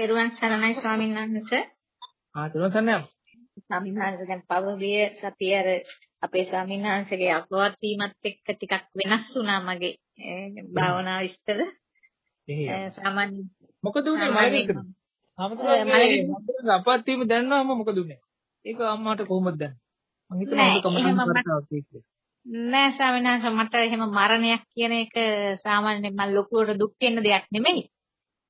පෙරුවන් සරණයි ස්වාමීන් වහන්සේ. ආ පෙරුවන් සරණයි. ස්වාමීන් වහන්සේ දැන් පවගිය සතිය අර අපේ ස්වාමීන් වහන්සේගේ අපවත් වීමත් එක්ක ටිකක් වෙනස් වුණා මගේ භාවනා විස්තර. සාමාන්‍ය මොකද උනේ මලවිකට? ආමතුරුගේ අපවත් වීම දැනනවම මොකද උනේ? ඒක අම්මාට කොහොමද දැනන්නේ? මං හිතනවා ඔබ කමටහන් කරතාවක් කියලා. නෑ ස්වාමීන් වහන්සේ මට එහෙම මරණයක් කියන එක සාමාන්‍යයෙන් මම ලොකුවට දුක් වෙන දෙයක් නෙමෙයි.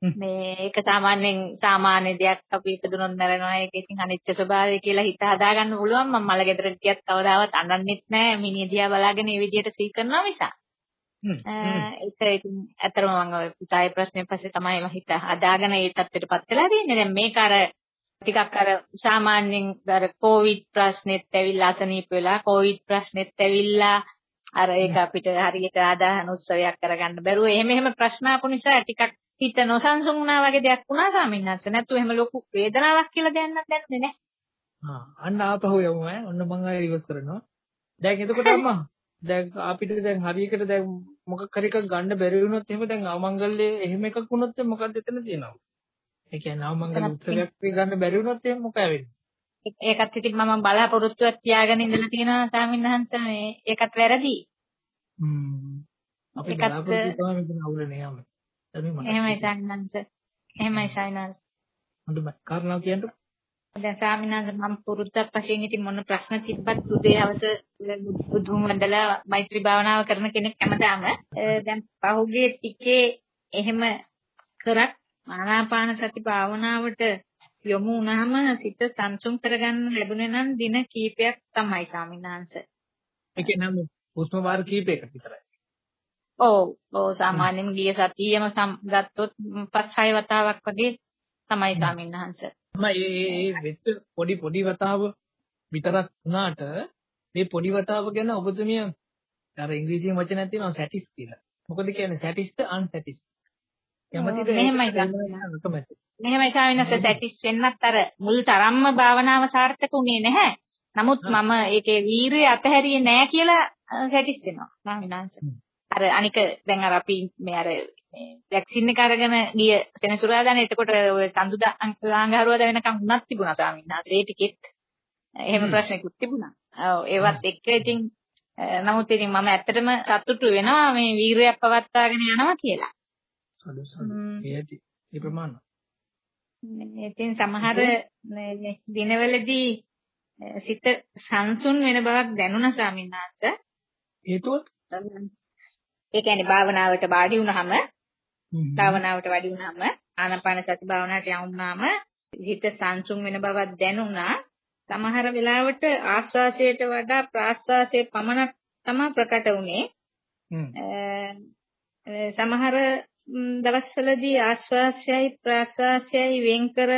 මේ ඒක සාමාන්‍යයෙන් සාමාන්‍ය දෙයක් අපි ඉපදුනොත් මැරෙනවා. ඒක ඉතින් අනිත්‍ය ස්වභාවය කියලා හිත හදාගන්න පුළුවන්. මම මල ගෙදර ගියත් කවදාවත් අඬන්නෙත් නෑ. මිනිහ දිහා බලාගෙන මේ විදිහට සී කරනවා මිසක් ඒක ඉතින් අතරම මම ඔය පුතාගේ ප්‍රශ්නේ පස්සේ තමයි මම හිත හදාගෙන ඒ තත්ත්වයටපත් වෙලා තියෙන්නේ. දැන් මේක අර ටිකක් අර සාමාන්‍යයෙන් අර කොවිඩ් ප්‍රශ්නෙත් ඇවිල්ලා අසනීප වෙලා කොවිඩ් ප්‍රශ්නෙත් ඇවිල්ලා අර ඒක අපිට හරියට ආදාහන උත්සවයක් කරගන්න බැරුව එහෙම එහෙම ප්‍රශ්න ආපු නිසා ටිකක් හිත නොසන්සුන් වුණා වගේ දෙයක් වුණා ස්වාමීන් වහන්සේ. නැත්නම් එහෙම ලොකු වේදනාවක් කියලා දෙයක් දැනුනේ නැහැ. ආ අන්න ආපහු යමු ඈ. ඔන්න මම ආයෙ රිවර්ස් කරනවා. දැන් එතකොට අම්මා දැන් අපිට දැන් හරියකට දැන් මොකක් හරි එකක් ගන්න බැරි වුණොත් එහෙම දැන් අවමංගල්‍යයේ එහෙම එකක් වුණොත් මොකක්ද එතන තියෙනව? ඒ කියන්නේ අවමංගල උත්සවයක් ගන්න බැරි වුණොත් එහෙම මොකද වෙන්නේ? ඒකත් ඉතින් මම බලාපොරොත්තුවක් තියාගෙන ඉඳලා තියෙනවා ස්වාමීන් වහන්සේ මේ ඒකත් වැරදි. හ්ම්. අපි බලාපොරොත්තු තමයි මෙතන අවුල නෑ අම්මා. එහෙමයි සාමිනාංශ. එහෙමයි සාමිනාංශ. හොඳයි. කාරණාව කියන්න. දැන් සාමිනාංශ මම පුරුද්දක් වශයෙන් ඉතින් මොන ප්‍රශ්න තිබ්බත් උදේ හවස බුදුන් වන්දලා මෛත්‍රී භාවනාව කරන කෙනෙක් හැමදාම දැන් පහුගිය ටිකේ එහෙම කරත් ආනාපාන සති භාවනාවට යොමු වුණාම සිත සංසුන් කරගන්න ලැබුණේ නම් දින කීපයක් තමයි සාමිනාංශ. ඒ කියන්නේ හුස්ම වාර කීපයකට විතරයි. ඔව් ඔව් සාමාන්‍යයෙන් ගිය සතියෙම ගත්තොත් පස් හය වතාවක් වගේ තමයි ස්වාමීන් වහන්සේ. මේ වෙච්ච පොඩි පොඩි වතාව විතරක් වුණාට මේ පොඩි වතාව ගැන ඔබතුමිය අර ඉංග්‍රීසියෙන් වචනයක් තියෙනවා සැටිස් කියලා. මොකද කියන්නේ සැටිස්ද අන්සැටිස්? කැමතිද මෙහෙමයි කැමති. මෙහෙමයි ස්වාමීන් වහන්සේ සැටිස් වෙන්නත් අර මුල් තරම්ම භාවනාව සාර්ථක උනේ නැහැ. නමුත් මම ඒකේ වීරිය අතහැරියේ නැහැ කියලා සැටිස් වෙනවා ස්වාමීන් වහන්සේ. අර අනික දැන් අර අපි මේ අර වැක්සින් එක අරගෙන ගිය සෙනසුරාදානේ එතකොට ඔය සඳුදා අංගහරුවාදා වෙනකන් උනත් තිබුණා ස්වාමීන් වහන්සේ ඒ ටිකෙත් එහෙම ප්‍රශ්නකුත් තිබුණා. ඔව් ඒවත් එක්ක ඉතින් නමුත් ඉතින් මම ඇත්තටම සතුටු වෙනවා මේ වීරයක් පවත්වාගෙන යනවා කියලා. සතු සතු. ඒටි ඒ ප්‍රමාණ. ඉතින් සමහර දිනවලදී සිත සංසුන් වෙන බවක් දැනුණා ස්වාමීන් වහන්සේ. හේතුව ඒ කියන්නේ භාවනාවට වාඩි වුණාම භාවනාවට වාඩි වුණාම ආනාපාන සති භාවනාවට යමුනාම හිත සංසුන් වෙන බවක් දැනුණා. සමහර වෙලාවට ආස්වාසයට වඩා ප්‍රාස්වාසයේ පමණක් තමයි ප්‍රකට වුනේ. සමහර දවස්වලදී ආස්වාසයයි ප්‍රාස්වාසයයි වෙන්කර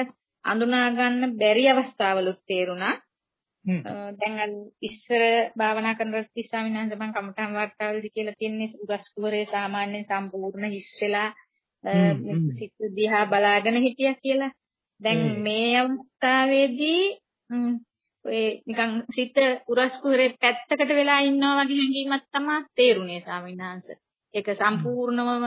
අඳුනා ගන්න බැරි අවස්ථාවලුත් තේරුණා. දැන් අර ඉස්සර භාවනා කරනකොට ස්වාමීන් වහන්සේ මම කමඨම් වාර්තාවලදී කියලා තියන්නේ උරස් කුවරේ සාමාන්‍යයෙන් සම්පූර්ණ හිස් වෙලා සිත් දිහා බලාගෙන හිටියා කියලා. දැන් මේ අවස්ථාවේදී ඔය නිකන් සිත උරස් කුවරේ පැත්තකට වෙලා ඉන්නවා වගේ හැඟීමක් තමයි තේරුනේ ස්වාමීන් වහන්සේ. ඒක සම්පූර්ණවම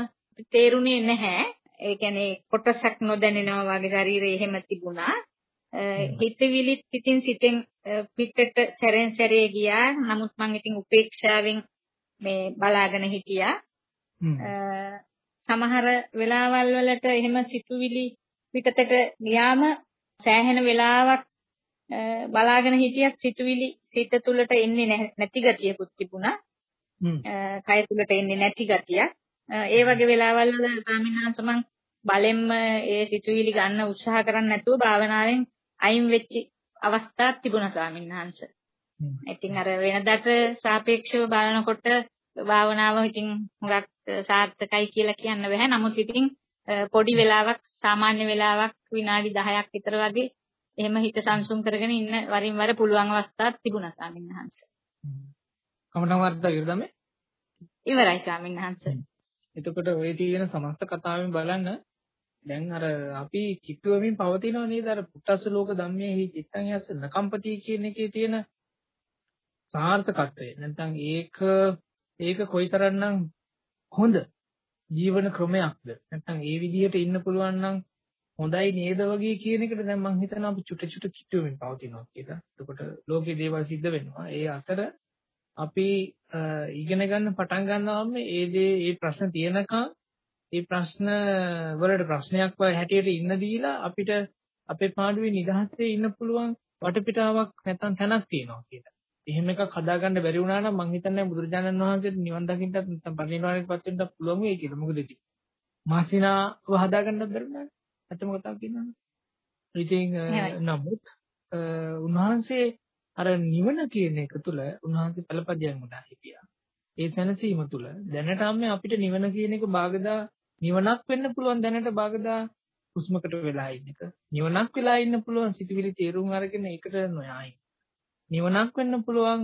තේරුනේ නැහැ. ඒ කියන්නේ කොටසක් නොදැනෙනවා වගේ ශරීරය එහෙම තිබුණා. හිතවිලිත් ඉතින් සිතෙන් පිටට සැරෙන් සැරේ ගියා. නමුත් මම ඉතින් උපේක්ෂාවෙන් මේ බලාගෙන හිටියා. සමහර වෙලාවල් වලට එහෙම සිතුවිලි පිටතට ගියාම සෑහෙන වෙලාවක් බලාගෙන හිටියත් සිතුවිලි සිත තුළට එන්නේ නැති ගතියකුත් තිබුණා. කය තුළට එන්නේ නැති ගතියක්. ඒ වගේ වෙලාවල් වල ස්වාමීන් වහන්සේ මම බලෙන්ම ඒ සිතුවිලි ගන්න උත්සාහ කරන්නේ නැතුව භාවනාවෙන් අයින් වෙච්ච අවස්ථාවක් තිබුණා ස්වාමීන් වහන්සේ. ඉතින් අර වෙනදාට සාපේක්ෂව බලනකොට භාවනාව ඉතින් හුඟක් සාර්ථකයි කියලා කියන්න බෑ. නමුත් ඉතින් පොඩි වෙලාවක් සාමාන්‍ය වෙලාවක් විනාඩි 10ක් විතර වගේ එහෙම හිත සංසුන් කරගෙන ඉන්න වරින් වර පුළුවන් අවස්ථාවක් තිබුණා ස්වාමීන් වහන්සේ. කමඨම් වර්ධ ඉවරයි ස්වාමීන් වහන්සේ. එතකොට ඔය තියෙන සමස්ත කතාවෙන් බලන්න දැන් අර අපි කිට්ටුවමින් පවතිනව නේද අර පුට්ටස්ස ලෝක ධම්මයේ හි චිත්තං යස්ස නකම්පති කියන එකේ තියෙන සාර්ථකත්වය නැත්නම් ඒක ඒක කොයිතරම්නම් හොඳ ජීවන ක්‍රමයක්ද නැත්නම් ඒ විදිහට ඉන්න පුළුවන් නම් හොඳයි නේද වගේ කියන එකට දැන් මම හිතනවා අපි චුට චුට කිට්ටුවෙන් පවතිනවා කියලා. එතකොට ලෝකේ දේවල් සිද්ධ වෙනවා. ඒ අතර අපි ඉගෙන ගන්න පටන් ගන්නාම ඒ දේ ඒ ප්‍රශ්න තියෙනකන් ඒ ප්‍රශ්න වලට ප්‍රශ්නයක් හැටියට ඉන්න දීලා අපිට අපේ පාඩුවේ නිදහසේ ඉන්න පුළුවන් වටපිටාවක් නැත්නම් තැනක් තියෙනවා කියලා. එහෙම එකක් හදාගන්න බැරි වුණා නම් මං හිතන්නේ බුදුරජාණන් වහන්සේට නිවන් දකින්නත් නැත්නම් පරිණිරවාණයටපත් වෙන්නත් පුළුවන් වෙයි කියලා. මොකද ඉතින් මාසිනාව හදාගන්නත් බැරි වුණානේ. ඇත්තම කතාව කියනවනේ. ඉතින් නමුත් උන්වහන්සේ අර නිවන කියන එක තුළ උන්වහන්සේ පළපදියම් උනා හිටියා. ඒ සැනසීම තුළ දැනටම අපිට නිවන කියන එක බාගදා නිවනක් වෙන්න පුළුවන් දැනට බාගදා හුස්මකට වෙලා ඉන්න එක. නිවනක් වෙලා ඉන්න පුළුවන් සිතුවිලි තේරුම් අරගෙන ඒකට නොයා නිවනක් වෙන්න පුළුවන්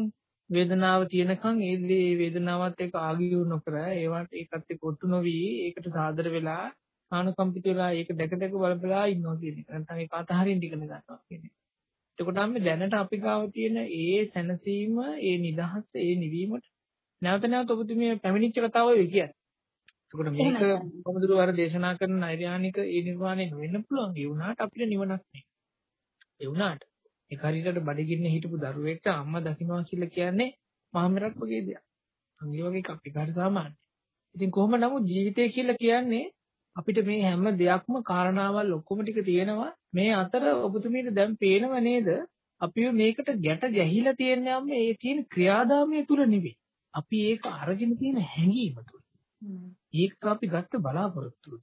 වේදනාව තියෙනකන් ඒ වේදනාවත් එක්ක ආගියු නොකර ඒවට ඒකත් එක්ක ඔට්ටු නොවි ඒකට සාදර වෙලා සානුකම්පිත වෙලා ඒක දැක දැක බලබලා ඉන්නවා කියන එක. නැත්නම් ඒක අතහරින්න ඉගෙන ගන්නවා කියන එක. එතකොට අපි දැනට අපි ගාව තියෙන ඒ සැනසීම, ඒ නිදහස, ඒ නිවීමට නැවත නැවත ඔබතුමිය පැමිණිච්ච කතාව වෙයි කියන්නේ. එතකොට මේක කොහොමදරු අර දේශනා කරන නෛර්යානික ඒ නිර්වාණය වෙන්න පුළුවන්. ඒ වුණාට අපිට නිවනක් නෑ. ඒ වුණාට ඒක හරියට බඩගින්න හිටපු දරුවෙක්ට අම්මා දකින්නවා කියලා කියන්නේ මහමෙරක් වගේ දෙයක්. ඒ වගේ එකක් ඒක හරි සාමාන්‍යයි. ඉතින් කොහොම නමුත් ජීවිතය කියලා කියන්නේ අපිට මේ හැම දෙයක්ම කාරණාවල් ඔක්කොම ටික තියෙනවා මේ අතර ඔබතුමීට දැන් පේනව නේද අපි මේකට ගැට ගැහිලා තියෙන්නේ මේ තියෙන ක්‍රියාදාමය තුල නෙවෙයි අපි ඒක අරගෙන තියෙන හැඟීම තුල ඒක අපි ගත්ත බලාපොරොත්තුව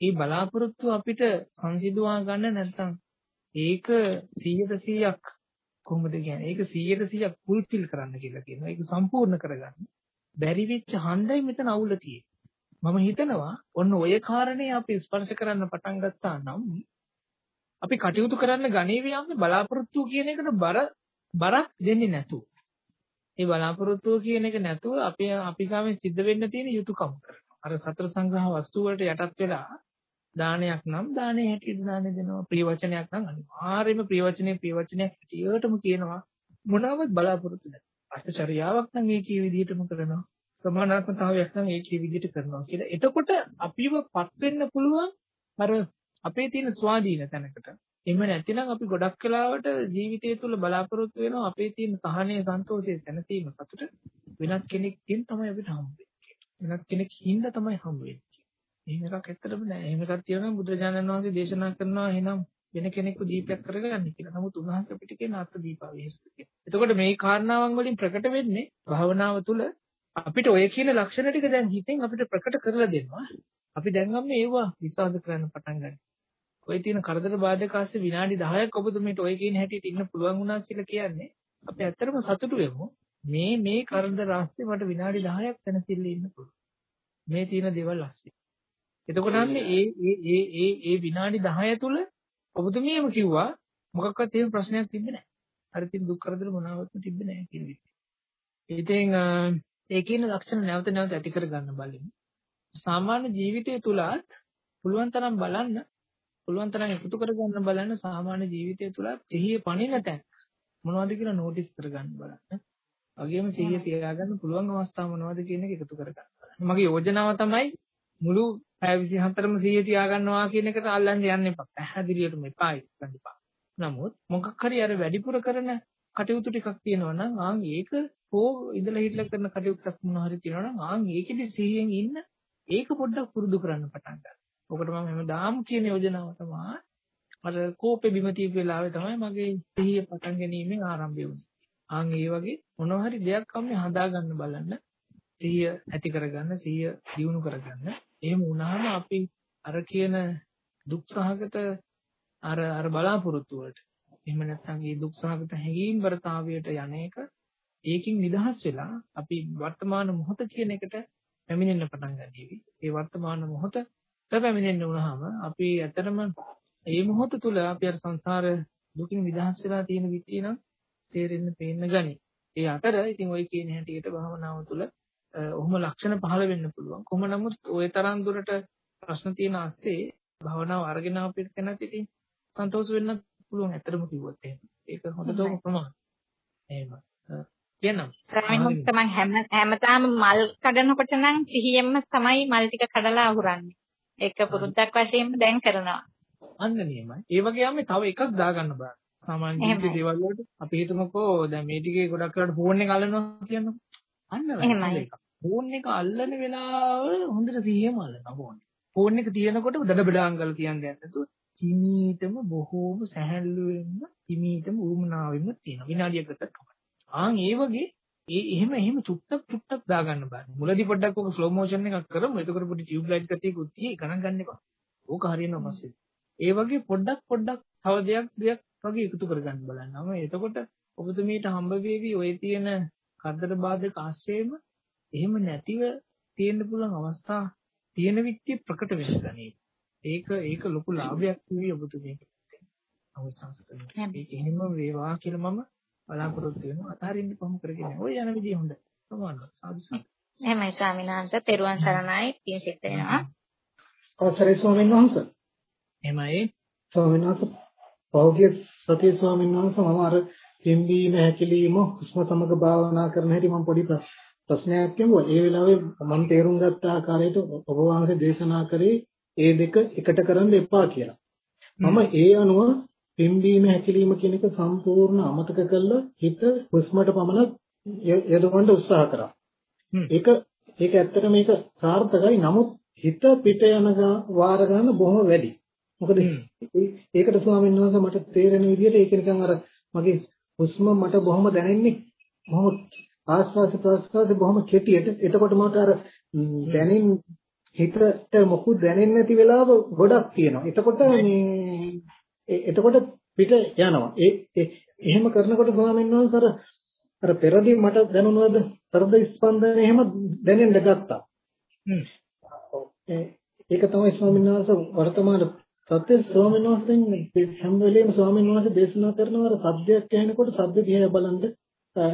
ඒ බලාපොරොත්තුව අපිට සංසිඳවා ගන්න නැත්නම් ඒක 100ට 100ක් කොහොමද කියන්නේ? ඒක 100ට 100ක් ෆුල්ෆිල් කරන්න කියලා කියනවා. ඒක සම්පූර්ණ කරගන්න. බැරි වෙච්ච හන්දයි මෙතන අවුල තියෙන්නේ. මම හිතනවා ඔන්න ඔය කාරණේ අපි ස්පර්ශ කරන්න පටන් ගත්තා නම් අපි කටයුතු කරන්න ගණේවි යන්නේ බලාපොරොත්තු කියන එකට බර බරක් දෙන්නේ නැතුව. ඒ බලාපොරොත්තු කියන එක නැතුව අපි අපි ගාමෙන් සිද්ධ වෙන්න තියෙන යුතුයකම් කරනවා. අර සතර සංග්‍රහ වස්තු වලට යටත් වෙලා දානයක් නම් දානේ හැටියට දානේ දෙනවා. ප්‍රිය වචනයක් නම් අනිවාර්යයෙන්ම ප්‍රිය වචනේ ප්‍රිය වචනයක් හැටියටම කියනවා. මොනවත් බලාපොරොත්තු නැහැ. අෂ්ටචර්යාවක් නම් ඒකේ විදිහටම කරනවා. සමානාත්මතාවයක් නම් ඒකේ විදිහට කරනවා කියලා. එතකොට අපිවපත් වෙන්න පුළුවන් අර අපේ තියෙන ස්වාධීන තැනකට. එහෙම නැතිනම් අපි ගොඩක් වෙලාවට ජීවිතය තුළ බලාපොරොත්තු වෙනවා අපේ තියෙන සහනය, සන්තෝෂය, සැනසීම, සතුට වෙනත් කෙනෙක්ගෙන් තමයි අපිට හම්බ වෙන්නේ. වෙනත් කෙනෙක් හින්දා තමයි හම්බ වෙන්නේ. එහෙම එකක් ඇත්තටම නෑ. එහෙම එකක් තියෙනවා බුදුරජාණන් වහන්සේ දේශනා කරනවා එහෙනම් වෙන කෙනෙකු දීපයක් කරගන්න කියලා. නමුත් උන්වහන්සේ අපිට කියන අර්ථ දීපාවේ එතකොට මේ කාරණාවන් වලින් ප්‍රකට වෙන්නේ භාවනාව තුළ අපිට ඔය කියන ලක්ෂණ ටික දැන් හිතෙන් අපිට ප්‍රකට කරලා දෙනවා. අපි දැන් අම්මේ ඒවා විශ්වාස කරන්න පටන් ගන්නවා. ඔය තියෙන කරදර බාධක ආස්සේ විනාඩි 10ක් ඔබතුමීට ඔය කියන හැටියට ඉන්න පුළුවන් වුණා කියලා කියන්නේ අපි ඇත්තටම සතුටු වෙමු. මේ මේ කරදර ආස්සේ මට විනාඩි 10ක් තනසිල්ල ඉන්න පුළුවන්. මේ තියෙන දේවල් ආස්සේ. එතකොට නම් ඒ ඒ ඒ ඒ ඒ විනාඩි 10 තුල ඔබතුමියම කිව්වා මොකක්වත් එහෙම ප්‍රශ්නයක් තිබ්බේ නැහැ. අර තියෙන දුක් කරදර මොනවත් තිබ්බේ නැහැ කියන විදිහ. ඉතින් ඒ කියන ලක්ෂණ නැවත නැවත ඇති කර ගන්න බලමු. සාමාන්‍ය ජීවිතය තුලත් පුළුවන් තරම් බලන්න පුළුවන් තරම් එකතු කර ගන්න බලන්න සාමාන්‍ය ජීවිතය තුලත් සිහිය පණින තැන් මොනවද කියලා නෝටිස් කර ගන්න බලන්න. වගේම සිහිය තියාගන්න පුළුවන් අවස්ථා මොනවද කියන එක එකතු කර ගන්න බලන්න. මගේ යෝජනාව තමයි මුළු 24ම සිහිය තියාගන්නවා කියන එකට අල්ලන්න යන්න එපා. පැහැදිලියටම එපා ඉස්සන්දිපා. නමුත් මොකක් හරි අර වැඩිපුර කරන කටයුතු ටිකක් තියෙනවා නම් ආන් ඒක හෝ ඉඳලා හිටලා කරන කටයුත්තක් මොන හරි තියෙනවා නම් ආන් ඒකෙදි සිහියෙන් ඉන්න ඒක පොඩ්ඩක් පුරුදු කරන්න පටන් ගන්න. ඔකට මම හැමදාම කියන යෝජනාව තමයි අර කෝපෙ බිම තියපු වෙලාවේ තමයි මගේ සිහිය පටන් ගැනීමෙන් ආරම්භය වුනේ. ආන් ඒ වගේ මොනවා හරි දෙයක් අම්මේ හදාගන්න බලන්න. සිහිය ඇති කරගන්න, සිහිය දියුණු කරගන්න. එහෙම වුණාම අපි අර කියන දුක් සහගත අර අර බලාපොරොත්තු වලට එහෙම නැත්නම් මේ දුක් සහගත හැඟීම් වර්තාවයට යන එක ඒකින් නිදහස් වෙලා අපි වර්තමාන මොහොත කියන එකට පැමිණෙන්න පටන් ගන්නීවි. ඒ වර්තමාන මොහොත පැමිණෙන්න වුණාම අපි ඇත්තටම මේ මොහොත තුල අපි අර සංසාර දුකින් නිදහස් වෙලා තියෙන විදිය නම් තේරෙන්න පේන්න ගනි. ඒ අතර ඉතින් ওই කියන හැටියට භාවනාව තුළ ඔහොම ලක්ෂණ පහළ වෙන්න පුළුවන්. කොහොම නමුත් ওই තරම් දුරට ප්‍රශ්න තියෙන ASCII භාවනාව අරගෙන අපිට කෙනෙක් ඉතින් සන්තෝෂ වෙන්න පුළුවන් ඇත්තටම කිව්වොත් එහෙම. ඒක හොඳටම ප්‍රමාණයි. එහෙම. කියන්නම්. ස්වාමීන් තමයි හැම හැමදාම මල් කඩනකොට නම් සිහියෙන්ම තමයි මල් ටික කඩලා අහුරන්නේ. ඒක පුරුද්දක් වශයෙන්ම දැන් කරනවා. අන්න නියමයි. ඒ වගේම තව එකක් දාගන්න බෑ. සාමාන්‍ය ජීවිතේ දේවල් වලට අපි හිතමුකෝ දැන් මේ ටිකේ ගොඩක් වෙලාවට ෆෝන් එක අල්ලනවා කියන්නකො. අන්න එහෙමයි. ෆෝන් එක අල්ලන වෙලාව හොඳට සිහියම අල්ලනවා ෆෝන් එක. ෆෝන් එක තියෙනකොට දඩබඩාංගල කියන්නේ නැතුව හිමීටම බොහෝම සැහැල්ලුවෙන්ම හිමීටම උරුමනාවෙන්ම තියෙනවා. විනාඩියක් ගතත් ආන් ඒ වගේ ඒ එහෙම එහෙම චුට්ටක් චුට්ටක් දාගන්න බෑ. මුලදී පොඩ්ඩක් ඔක ස්ලෝ මොෂන් එකක් කරමු. එතකොට පොඩි ටියුබ් ලයිට් ගතියකුත් තියෙයි ගණන් ගන්න එපා. ඕක හරියනවා පස්සේ. ඒ වගේ පොඩ්ඩක් පොඩ්ඩක් තව දෙයක් දෙයක් වගේ එකතු කරගන්න බලන්නම. එතකොට ඔබතුමීට හම්බ වෙවි ඔය තියෙන කරදර බාධක ආශ්‍රයම එහෙම නැතිව තියෙන්න පුළුවන් අවස්ථා තියෙන විදිහට ප්‍රකට වෙන්න ගනී. ඒක ඒක ලොකු ලාභයක් වෙවි ඔබතුමීට. අවසන්ස් කරනවා. ඒක එහෙම වේවා කියලා මම බලාපොරොත්තු වෙනවා. අතහරින්න කොහොම කරගෙන. ඔය යන විදිය හොඳයි. සමානව සාදු සාදු. එහෙමයි ස්වාමීන් වහන්සේ තෙරුවන් සරණයි පින් සිත් වෙනවා. අවසරයි ස්වාමීන් වහන්සේ. එහෙමයි. ස්වාමීන් වහන්සේ පෞද්ගලික සතිය ස්වාමීන් වහන්සේ මම අර පිම්බීම හැකිලිම හුස්ම සමග භාවනා කරන හැටි මම පොඩි ප්‍රශ්නයක් කියමුවා. ඒ වෙලාවේ මම තේරුම් ගත්ත ආකාරයට ඔබ වහන්සේ දේශනා කරේ ඒ දෙක එකට කරන්න එපා කියලා. මම ඒ අනුව පිම්බීම හැකිලිම කියන එක සම්පූර්ණ අමතක කරලා හිත හුස්මට පමණක් යොදවන්න උත්සාහ කරා. ඒක ඒක ඇත්තට මේක සාර්ථකයි. නමුත් හිත පිට යන වාර ගන්න බොහොම වැඩි. මොකද ඒකට ස්වාමීන් වහන්සේ මට තේරෙන විදිහට ඒක නිකන් අර මගේ හුස්ම මට බොහොම දැනෙන්නේ බොහොම ආස්වාස ප්‍රස්වාස බොහොම කෙටියට. එතකොට මට අර දැනෙන හිතට මොකුත් දැනෙන්නේ නැති වෙලාව ගොඩක් තියෙනවා. එතකොට මේ එතකොට පිට යනවා. ඒ එහෙම කරනකොට ස්වාමීන් වහන්සේ අර අර පෙරදී මට දැනුණාද? හෘද ස්පන්දනය එහෙම දැනෙන්න ගත්තා. ඒක තමයි ස්වාමීන් වහන්සේ වර්තමාන සත්‍ය. ස්වාමීන් වහන්සේ හැම වෙලේම ස්වාමීන් වහන්සේ දේශනා කරනවා අර සද්දයක් ඇහෙනකොට සද්ද දිහා බලන්න.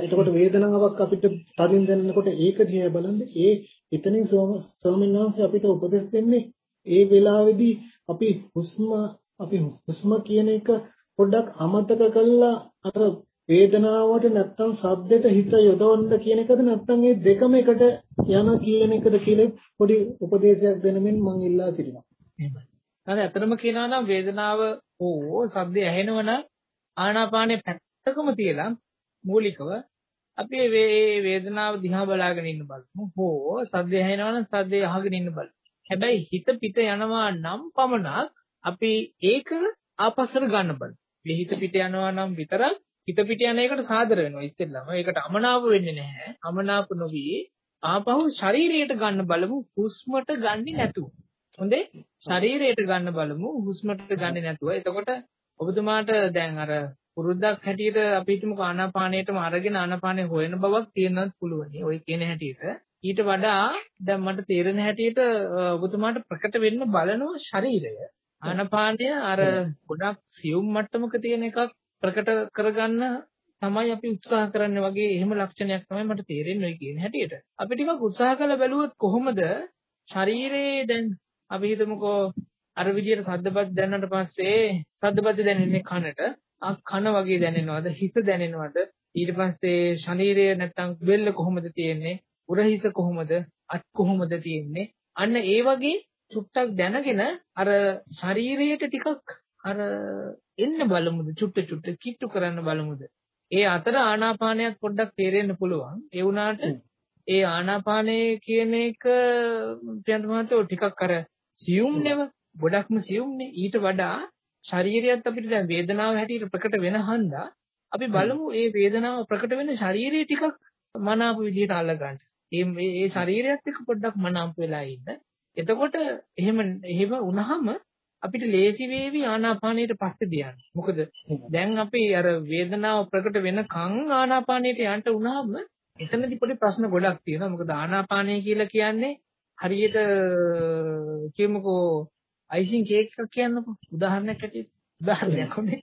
එතකොට වේදනාවක් අපිට තදින් දැනෙනකොට ඒක දිහා බලන්න. ඒ එතනින් ස්වාමීන් වහන්සේ අපිට උපදෙස් දෙන්නේ ඒ වෙලාවේදී අපි හුස්ම අපි හුස්ම කියන එක පොඩ්ඩක් අමතක කළා අර වේදනාවට නැත්තම් සද්දෙට හිත යොදවන්න කියන එකද නැත්තම් මේ දෙකම එකට යන කියන එකද කියලා පොඩි උපදේශයක් දෙනමින් මම ඉල්ලා සිටිනවා. එහෙමයි. හරි අතරම කියනවා නම් වේදනාව ඕ සද්දය ඇහෙනවනම් ආනාපානේ පැත්තකම තියලා මූලිකව අපි මේ වේදනාව දිහා බලාගෙන ඉන්න බලමු. හෝ සද්දය ඇහෙනවනම් සද්දය අහගෙන ඉන්න බලමු. හැබැයි හිත පිට යනවා නම් පමණක් අපි ඒක ආපස්සට ගන්න බලමු. මේ හිත පිට යනවා නම් විතරක් හිත පිට යන එකට සාදර වෙනවා ඉතින්ලම. ඒකට අමනාප වෙන්නේ නැහැ. අමනාප නොවි ආපහු ශරීරයට ගන්න බලමු හුස්මට ගන්නේ නැතුව. හොඳේ ශරීරයට ගන්න බලමු හුස්මට ගන්නේ නැතුව. එතකොට ඔබතුමාට දැන් අර පුරුද්දක් හැටියට අපි හිතමු ආනාපානයටම අරගෙන ආනාපානේ හොයන බවක් තියෙනවත් පුළුවන්. ඔය කියන හැටියට ඊට වඩා දැන් මට තේරෙන හැටියට ඔබතුමාට ප්‍රකට වෙන්න බලනවා ශරීරය. ආනාපානය අර ගොඩක් සියුම් මට්ටමක තියෙන එකක් ප්‍රකට කරගන්න තමයි අපි උත්සාහ කරන්නේ වගේ එහෙම ලක්ෂණයක් තමයි මට තේරෙන්නේ කියන හැටියට. අපි ටිකක් උත්සාහ කරලා බැලුවොත් කොහොමද? ශරීරයේ දැන් අපි හිතමුකෝ අර විදියට සද්දපත් දැනනට පස්සේ සද්දපත් දැනෙන්නේ කනට. කන වගේ දැනෙනවද? හිස දැනෙනවද? ඊට පස්සේ ශරීරය නැත්තම් බෙල්ල කොහොමද තියෙන්නේ? උරහිස කොහොමද? අත් කොහොමද තියෙන්නේ? අන්න ඒ වගේ චුට්ටක් දැනගෙන අර ශරීරයට ටිකක් අර එන්න බලමුද? චුට්ට චුට්ට කිට්ටු කරන්න බලමුද? ඒ අතර ආනාපානයක් පොඩ්ඩක් තේරෙන්න පුළුවන්. ඒ වුණාට ඒ ආනාපානය කියන එක ප්‍රියන්ත මහත්තයෝ ටිකක් අර සියුම් නෙව ගොඩක්ම සියුම්නේ. ඊට වඩා ශරීරයත් අපිට දැන් වේදනාව හැටියට ප්‍රකට වෙන හන්දා අපි බලමු මේ වේදනාව ප්‍රකට වෙන ශරීරය ටිකක් මනාප විදිහට අල්ලගන්න. මේ මේ ශරීරයත් එක්ක පොඩ්ඩක් මනාප වෙලා ඉන්න. එතකොට එහෙම එහෙම වුණාම අපිට ලේසි වේවි ආනාපානයට පස්සේ දියන්න. මොකද දැන් අපි අර වේදනාව ප්‍රකට වෙනකන් ආනාපානයට යන්න වුණාම එතනදී පොඩි ප්‍රශ්න ගොඩක් තියෙනවා. මොකද ආනාපානය කියලා කියන්නේ හරියට කියමුකෝ අයිසින් කේක් එකක් කියන්නකෝ. උදාහරණයක් ඇටියෙ. උදාහරණයක් හොඳේ.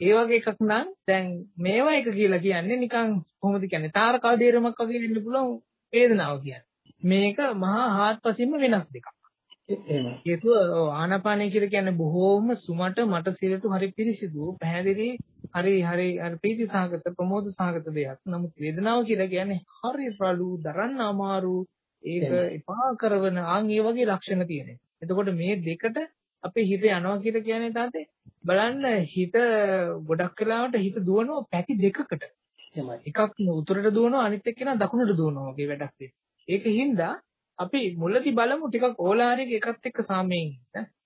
ඒ වගේ එකක් නම් දැන් මේවා එක කියලා කියන්නේ නිකන් කොහොමද කියන්නේ තාරකා දේරමක් වගේ වෙන්න පුළුවන් වේදනාව කියන්නේ මේක මහා හාත්පසින්ම වෙනස් දෙකක් හේතුව ආනාපානය කියලා කියන්නේ බොහෝම සුමට මට සිරට හරි පිරිසිදු පැහැදිලි හරි හරි අර ප්‍රීති සහගත ප්‍රමෝද සහගත දෙයක් නමුත් වේදනාව කියලා කියන්නේ හරි රළු දරන්න අමාරු ඒක එපා කරන ආන් ඒ වගේ ලක්ෂණ තියෙනවා. එතකොට මේ දෙකට අපේ හිත යනවා කියලා කියන්නේ තාත්තේ බලන්න හිත ගොඩක් වෙලාවට හිත දුවනවා පැති දෙකකට. එකක් උතුරට දුවනවා අනිත් එක්කෙනා දකුණට දුවනවා වගේ වැඩක් වෙන්නේ. ඒකින්ද අපි මුලදී බලමු ටිකක් ඕලාරික එකත් එක්ක සාමයෙන්.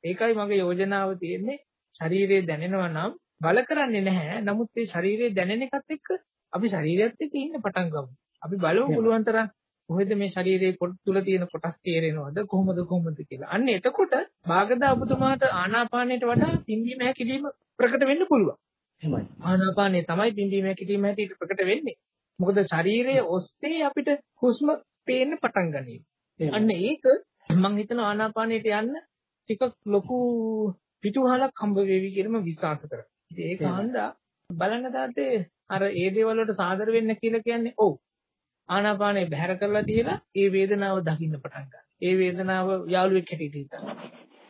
ඒකයි මගේ යෝජනාව තියෙන්නේ. ශරීරය දැනෙනවා නම් බල කරන්නේ නැහැ. නමුත් මේ ශරීරය දැනෙන එකත් එක්ක අපි ශරීරයත් එක්ක ඉන්න පටන් ගමු. අපි බලමු පුළුවන් තරම් කොහෙද මේ ශරීරයේ තුල තියෙන කොටස් තේරෙනවද කොහොමද කොහොමද කියලා. අන්න එතකොට භාගදා ඔබතුමාට ආනාපානයට වඩා පිම්බීම හැකිලිම ප්‍රකට වෙන්න පුළුවන්. එහෙමයි. ආනාපානය තමයි පිම්බීම හැකිලිම හැටියට ප්‍රකට වෙන්නේ. මොකද ශරීරයේ ඔස්සේ අපිට හුස්ම පේන්න පටන් ගනීවි. අන්න ඒක මම හිතනවා ආනාපානයට යන්න ටිකක් ලොකු පිටුහලක් හම්බ වෙවි කියලා මම විශ්වාස කරනවා. ඉතින් ඒක හන්දා බලන්න තාත්තේ අර ඒ දේවල් වලට සාදර වෙන්න කියලා කියන්නේ ඔව් ආනාපානේ බැහැර කරලා තියලා ඒ වේදනාව දකින්න පටන් ගන්න. ඒ වේදනාව යාළුවෙක් හැටියට හිතන්න.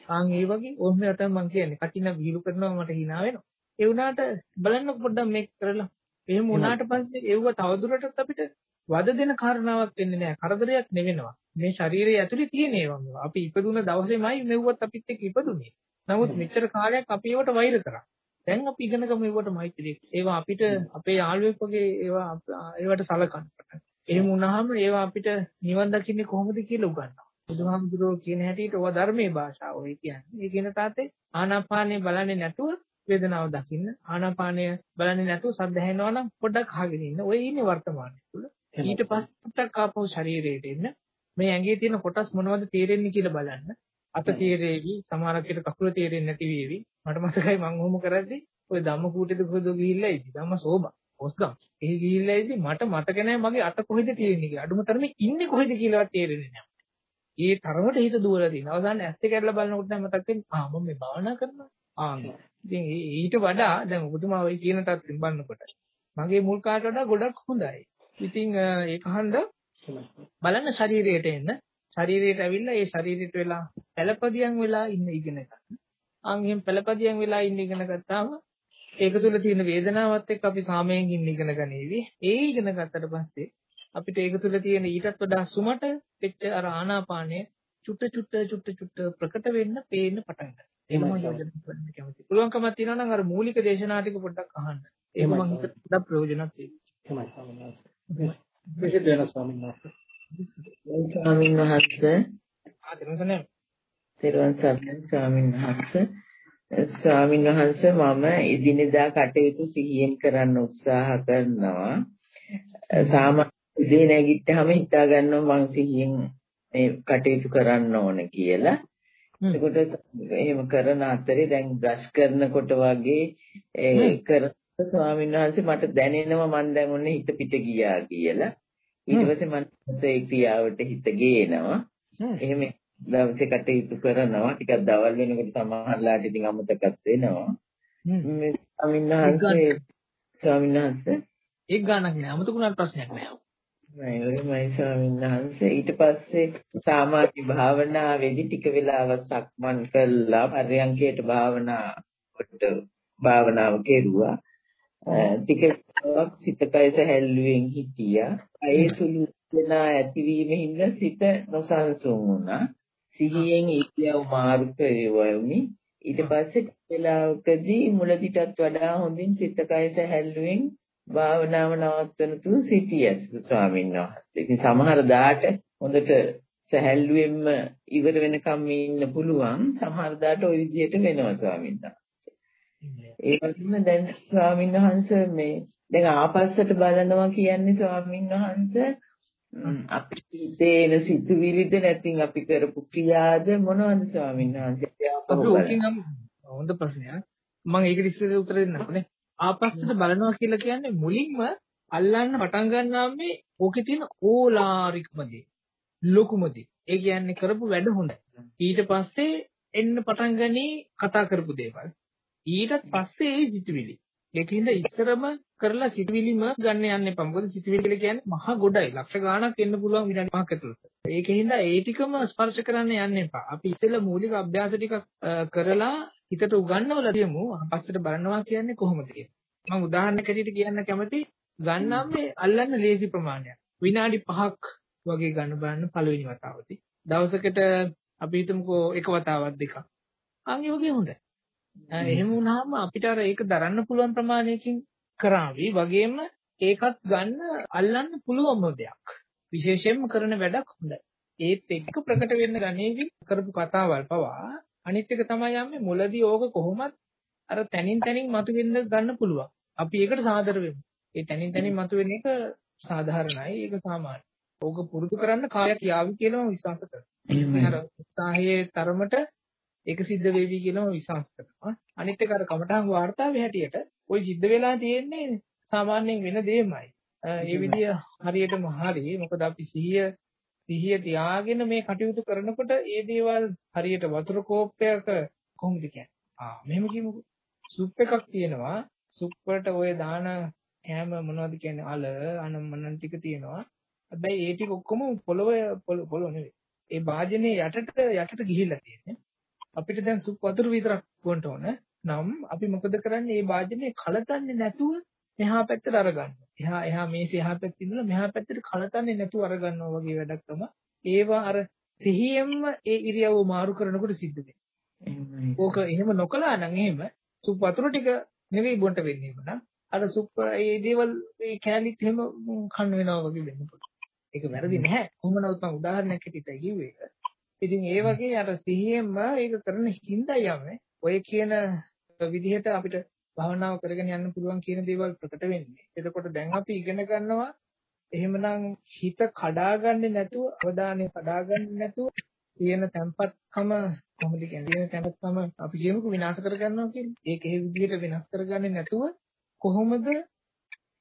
ආන් ඒ වගේ ඔහොම තමයි මම කියන්නේ. කටින විහිළු කරනවා මට hina වෙනවා. ඒ වුණාට බලන්න පොඩ්ඩක් මේක කරලා. එහෙම වුණාට පස්සේ ඒව තවදුරටත් අපිට වද දෙන කාරණාවක් වෙන්නේ නැහැ. කරදරයක් නෙවෙනවා. මේ ශරීරය ඇතුලේ තියෙන ඒවා. අපි ඉපදුන දවසේමයි මෙව්වත් අපිත් එක්ක ඉපදුනේ. නමුත් මෙච්චර කාලයක් අපි ඒවට වෛර කරා. දැන් අපි ඉගෙන ගමු ඒවට මෛත්‍රිය. ඒවා අපිට අපේ යාළුවෙක් වගේ ඒවා ඒවට සලකන්න පටන් එහෙම වුණාම ඒවා අපිට නිවන් දකින්නේ කොහොමද කියලා උගන්වනවා. බුදුහාමුදුරුවෝ කියන හැටියට ඔය ධර්මයේ භාෂාව ඔය කියන්නේ. ඒ කියන තාත්තේ ආනාපානය බලන්නේ නැතුව වේදනාව දකින්න. ආනාපානය බලන්නේ නැතුව සද්ද ඇහෙනවා නම් පොඩ්ඩක් අහගෙන ඉන්න. ඔය ඉන්නේ වර්තමානයේ තුල. ඊට පස්සේ පොඩ්ඩක් ආපහු ශරීරයට එන්න. මේ ඇඟේ තියෙන කොටස් මොනවද තේරෙන්නේ කියලා බලන්න. අත තේරෙවි, සමහරක් විට කකුල තේරෙන්නේ නැති වේවි. මට මතකයි මම ඔහොම කරද්දි ඔය ධම්ම කූටේද කොහෙද ගිහිල්ලා ඉදි. ධම්ම සෝබා. ඔස්ගම්. එහි ගිහිල්ලා ඉදි මට මතක නැහැ මගේ අත කොහෙද තියෙන්නේ කියලා. අඩුම තරමේ ඉන්නේ කොහෙද කියලාවත් තේරෙන්නේ නැහැ. ඒ තරමට හිත දුවලා තියෙනවා. අවසාන ඇස් දෙක අරලා බලනකොට නම් මතක් වෙන්නේ ආ මම මේ භාවනා කරනවා. ආ ඉතින් ඊට වඩා දැන් ඔබතුමා ඔය කියන තත්ත්වෙන් බලනකොට මගේ මුල් කාට වඩා ගොඩක් හොඳයි. ඉතින් ඒක හන්ද බලන්න ශරීරයට එන්න ශරීරයට ඇවිල්ලා ඒ ශරීරයට වෙලා පළපදියම් වෙලා ඉන්න ඉගෙන ගන්න. අන් එහෙම පළපදියම් වෙලා ඉන්න ඉගෙන ගත්තාම ඒක තුළ තියෙන වේදනාවත් එක්ක අපි සාමයෙන් ඉන්න ඉගෙන ගනීවි. ඒ ඉගෙන ගත්තට පස්සේ අපිට ඒක තුළ තියෙන ඊටත් වඩා සුමට වෙච්ච අර ආනාපානය චුට්ට චුට්ට චුට්ට චුට්ට ප්‍රකට වෙන්න පේන්න පටන් ගන්නවා. මම යෝජනා කරන්න කැමතියි. පුළුවන්කමක් තියෙනවා නම් අර මූලික දේශනා ටික පොඩ්ඩක් අහන්න. ඒක මම හිතට ප්‍රයෝජනක් තියෙනවා. එහෙමයි වහන්සේ. විශේෂ දෙන ස්වාමීන් වහන්සේ. ස්වාමීන් වහන්සේ ආ දෙනසනේ. තෙරුවන් සරණයි ස්වාමීන් වහන්සේ. ස්වාමීන් වහන්සේ මම එදිනෙදා කටයුතු සිහියෙන් කරන්න උත්සාහ කරනවා. සාමාන්‍ය දේ නැගිට්ටාම හිතා ගන්නවා මං සිහියෙන් මේ කටයුතු කරන්න ඕන කියලා. එතකොට එහෙම කරන අතරේ දැන් බ්‍රෂ් කරනකොට වගේ ඒ කර ස්වාමීන් වහන්සේ මට දැනෙනවා මං දැන් ඔන්න හිත පිට ගියා කියලා. ඊට පස්සේ මම ඒ ක්‍රියාවට හිත ගේනවා. එහෙම දවසේ කටයුතු කරනවා. ටිකක් දවල් වෙනකොට සමහරලාට ඉතින් අමතකත් වෙනවා. මේ ස්වාමීන් වහන්සේ ස්වාමීන් වහන්සේ? ඒක ගානක් නෑ. අමතකුණාට ප්‍රශ්නයක් නෑ මයි ස්වාමීන් වහන්සේ. ඊට පස්සේ සාමාන්‍ය භාවනාවේදී ටික වෙලාවක් සක්මන් කළා. පරයන්කයට භාවනාවට භාවනාව කෙරුවා ටික වෙලාවක් සිතකය සැහැල්ලුවෙන් හිටියා ඒ සුළු වෙනා ඇතිවීමෙන් සිත නොසන්සුන් වුණා සිහියෙන් ඉරියව් මාරු කරවමි. ඊට පස්සේ වෙලාවකදී මුලදිටත් වඩා හොඳින් චිත්තකය සැහැල්ලුවෙන් භාවනාව නවත්වන තු සිටියස් ස්වාමීන් වහන්සේ. ඉතින් සමහර දාට හොඳට සැහැල්ලුවෙන්ම ඉවර වෙනකම් ඉන්න පුළුවන්. සමහර දාට ওই විදිහට වෙනවා ස්වාමීන් වහන්සේ. ඒ වගේම දැන් ස්වාමීන් වහන්සේ මේ දැන් ආපස්සට බලනවා කියන්නේ ස්වාමීන් වහන්සේ අපිට හිතේන සිතුවිලිද නැත්නම් අපි කරපු ක්‍රියාද මොනවද ස්වාමීන් වහන්සේ? අපෝකින් හොඳ ප්‍රශ්නයක්. මම ඒකට ඉස්සෙල්ලා උත්තර දෙන්නම්නේ ආපස්සට බලනවා කියලා කියන්නේ මුලින්ම අල්ලන්න පටන් ගන්නවා මේ ඕකේ තියෙන ඕලාරිකමදී ලොකුමදී ඒ කියන්නේ කරපු වැඩ හොඳයි. ඊට පස්සේ එන්න පටන් ගනී කතා කරපු දේවල් ඊටත් පස්සේ ඒ සිතුවිලි ඒකින්ද ඉස්සරම කරලා සිතුවිලිම ගන්න යන්න එපා. මොකද සිතුවිලි කියන්නේ මහා ගොඩයි. ලක්ෂ ගාණක් එන්න පුළුවන් විනාඩි 5ක ඇතුළත. ඒකින්ද ඒ ටිකම ස්පර්ශ කරන්න යන්න එපා. අපි ඉස්සෙල්ලා මූලික අභ්‍යාස ටික කරලා හිතට උගන්වලා තියමු. පස්සට බලනවා කියන්නේ කොහොමද කියලා. මම උදාහරණයක් ඇටියට කියන්න කැමති ගන්නම් මේ අල්ලන්න ලේසි ප්‍රමාණයක්. විනාඩි 5ක් වගේ ගන්න බලන්න පළවෙනි වතාවදී. දවසකට අපි හිතමුකෝ එක වතාවක් දෙකක්. අන් ඒ වගේ හොඳයි. එහෙම වුණාම අපිට අර ඒක දරන්න පුළුවන් ප්‍රමාණයකින් කරાવી වගේම ඒකත් ගන්න අල්ලන්න පුළුවන් දෙයක්. විශේෂයෙන්ම කරන වැඩක් හොඳයි. ඒත් එක්ක ප්‍රකට වෙන්න ගණේවි කරපු කතාවල් පවා අනිත් එක තමයි යන්නේ මුලදී ඕක කොහොමත් අර තනින් තනින් මතුවෙන්න ගන්න පුළුවන්. අපි ඒකට සාදර වෙමු. ඒ තනින් තනින් මතුවෙන එක සාධාරණයි. ඒක සාමාන්‍යයි. ඕක පුරුදු කරන්න කාලයක් යාවි කියලා මම විශ්වාස කරනවා. අර උත්සාහයේ තරමට ඒක සිද්ධ වෙවි කියලා මම විශ්වාස කරනවා. අනිත් එක අර කමඨාන් වාර්තාවේ හැටියට ওই සිද්ධ වෙලා තියෙන්නේ සාමාන්‍යයෙන් වෙන දෙයමයි. ඒ විදිය හරියටම හරි. මොකද අපි සිහිය සිහිය තියාගෙන මේ කටයුතු කරනකොට ඒ දේවල් හරියට වතුර කෝප්පයක කොහොමද කියන්නේ? ආ මෙහෙම කියමුකෝ. සුප් එකක් තියෙනවා. සුප් වලට ඔය දාන හැම මොනවද කියන්නේ අල අනම්මනන් ටික තියෙනවා. හැබැයි ඒ ටික ඔක්කොම පොළව පොළව නෙවෙයි. ඒ වාජනේ යටට යටට ගිහිල්ලා තියෙන්නේ. අපිට දැන් සුප් වතුර විතරක් ගොන්න ඕන. නම් අපි මොකද කරන්නේ? මේ වාජනේ කලතන්නේ නැතුව මෙහා පැත්තට අරගන්න. එහා එහා මේසේ එහා පැත්තේ ඉඳලා මෙහා පැත්තට කලතන්නේ නැතුව අරගන්නවා වගේ වැඩක් තමයි. ඒවා අර සිහියෙන්ම ඒ ඉරියව්ව මාරු කරනකොට සිද්ධ වෙන්නේ. ඕක එහෙම නොකළා නම් එහෙම සුප් වතුර ටික නෙවෙයි බොන්න වෙන්නේ එහෙම අර සුප් ඒ දේවල් ඒ කැලිත් එහෙම කන්න වෙනවා වගේ වෙන්න පුළුවන්. ඒක වැරදි නැහැ. කොහොම නමුත් මම උදාහරණයක් හැටියට කිව්වේ. ඉතින් ඒ වගේ අර සිහියෙන්ම ඒක කරන හිඳයි යන්නේ. ඔය කියන විදිහට අපිට භාවනාව කරගෙන යන්න පුළුවන් කියන දේවල් ප්‍රකට වෙන්නේ. එතකොට දැන් අපි ඉගෙන ගන්නවා එහෙමනම් හිත කඩාගන්නේ නැතුව අවධානය කඩාගන්නේ නැතුව තියෙන tempatකම කොහොමද කියන්නේ tempatකම අපි කියමුකෝ විනාශ කරගන්නවා කියන්නේ. ඒක ඒ විදිහට වෙනස් කරගන්නේ නැතුව කොහොමද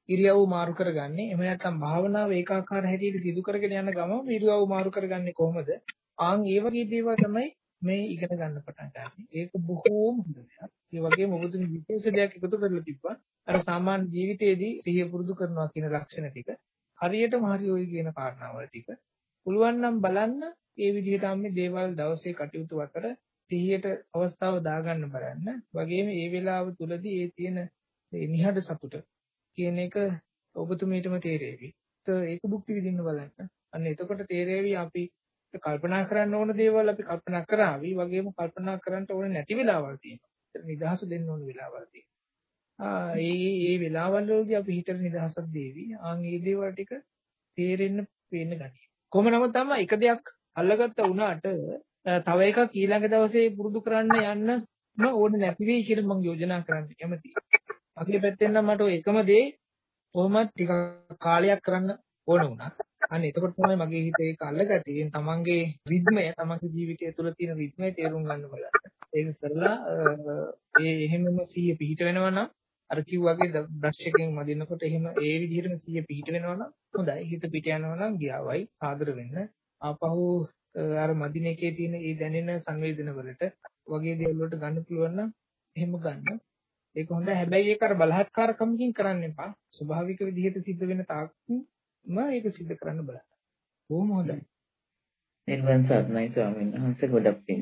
ඉරියව් මාරු කරගන්නේ? එහෙම නැත්නම් භාවනාව ඒකාකාර හැටියට සිදු කරගෙන යන ගමන් ඉරියව් මාරු කරගන්නේ කොහොමද? ආන් ඒ වගේ දේවල් තමයි මේ ඉගෙන ගන්න පටන් ගන්න. ඒක බොහෝම හොඳ දෙයක්. ඒ වගේම ඔබතුමී විශේෂ දෙයක් එකතු කරලා තිබ්බා. අර සාමාන්‍ය ජීවිතයේදී සිහිය පුරුදු කරනවා කියන ලක්ෂණ ටික හරියටම හරි ඔය කියන කාරණාවල් ටික පුළුවන් නම් බලන්න ඒ විදිහට අපි දේවල් දවසේ කටයුතු අතර සිහියට අවස්ථාව දාගන්න බලන්න. වගේම ඒ වෙලාව තුලදී ඒ තියෙන නිහඬ සතුට කියන එක ඔබතුමීටම තේරෙවි. ඒක භුක්ති විඳින්න බලන්න. අන්න එතකොට තේරෙවි අපි කල්පනා කරන්න ඕන දේවල් අපි කල්පනා කරાવી වගේම කල්පනා කරන්න ඕනේ නැති වෙලාවල් තියෙනවා. ඒතර නිදහස දෙන්න ඕන වෙලාවල් තියෙනවා. ආ ඒ ඒ වෙලාවල් වලදී අපි හිතට නිදහසක් දෙවි. ආන් මේ දේවල් ටික තේරෙන්න පේන්න ගනී. කොහොම නමුත් තමයි එක දෙයක් අල්ලගත්ත වුණාට තව එකක් ඊළඟ දවසේ පුරුදු කරන්න යන්න ඕනේ නැති වෙයි කියලා මම යෝජනා කරන්න කැමතියි. අගේ පැත්තෙන් නම් මට එකම දේ කොහොමද ටික කාලයක් කරන්න ඕන වුණා. අන්න එතකොට තමයි මගේ හිතේ ඒක අල්ලගත්තේ. ඉතින් තමන්ගේ රිද්මය, තමන්ගේ ජීවිතය තුළ තියෙන රිද්මය තේරුම් ගන්න බලන්න. ඒක කරලා ඒ එහෙමම 100 පිහිට වෙනවා නම් අර කිව්වාගේ බ්‍රෂ් එකෙන් මදිනකොට එහෙම ඒ විදිහටම 100 පිහිට වෙනවා නම් හොඳයි. හිත පිට යනවා නම් ගියාවයි සාදර වෙන්න. ආපහු අර මදින එකේ තියෙන ඒ දැනෙන සංවේදන වලට වගේ දේවල් වලට ගන්න පුළුවන් නම් එහෙම ගන්න. ඒක හොඳයි. හැබැයි ඒක අර බලහත්කාරකමකින් කරන්න එපා. ස්වභාවික විදිහට සිද්ධ වෙන තාක් ම ඒක सिद्ध කරන්න බලන්න. බොහොම හොඳයි. නිර්වාණ සාධනයි ස්වාමීන් වහන්සේ ගොඩක් පිං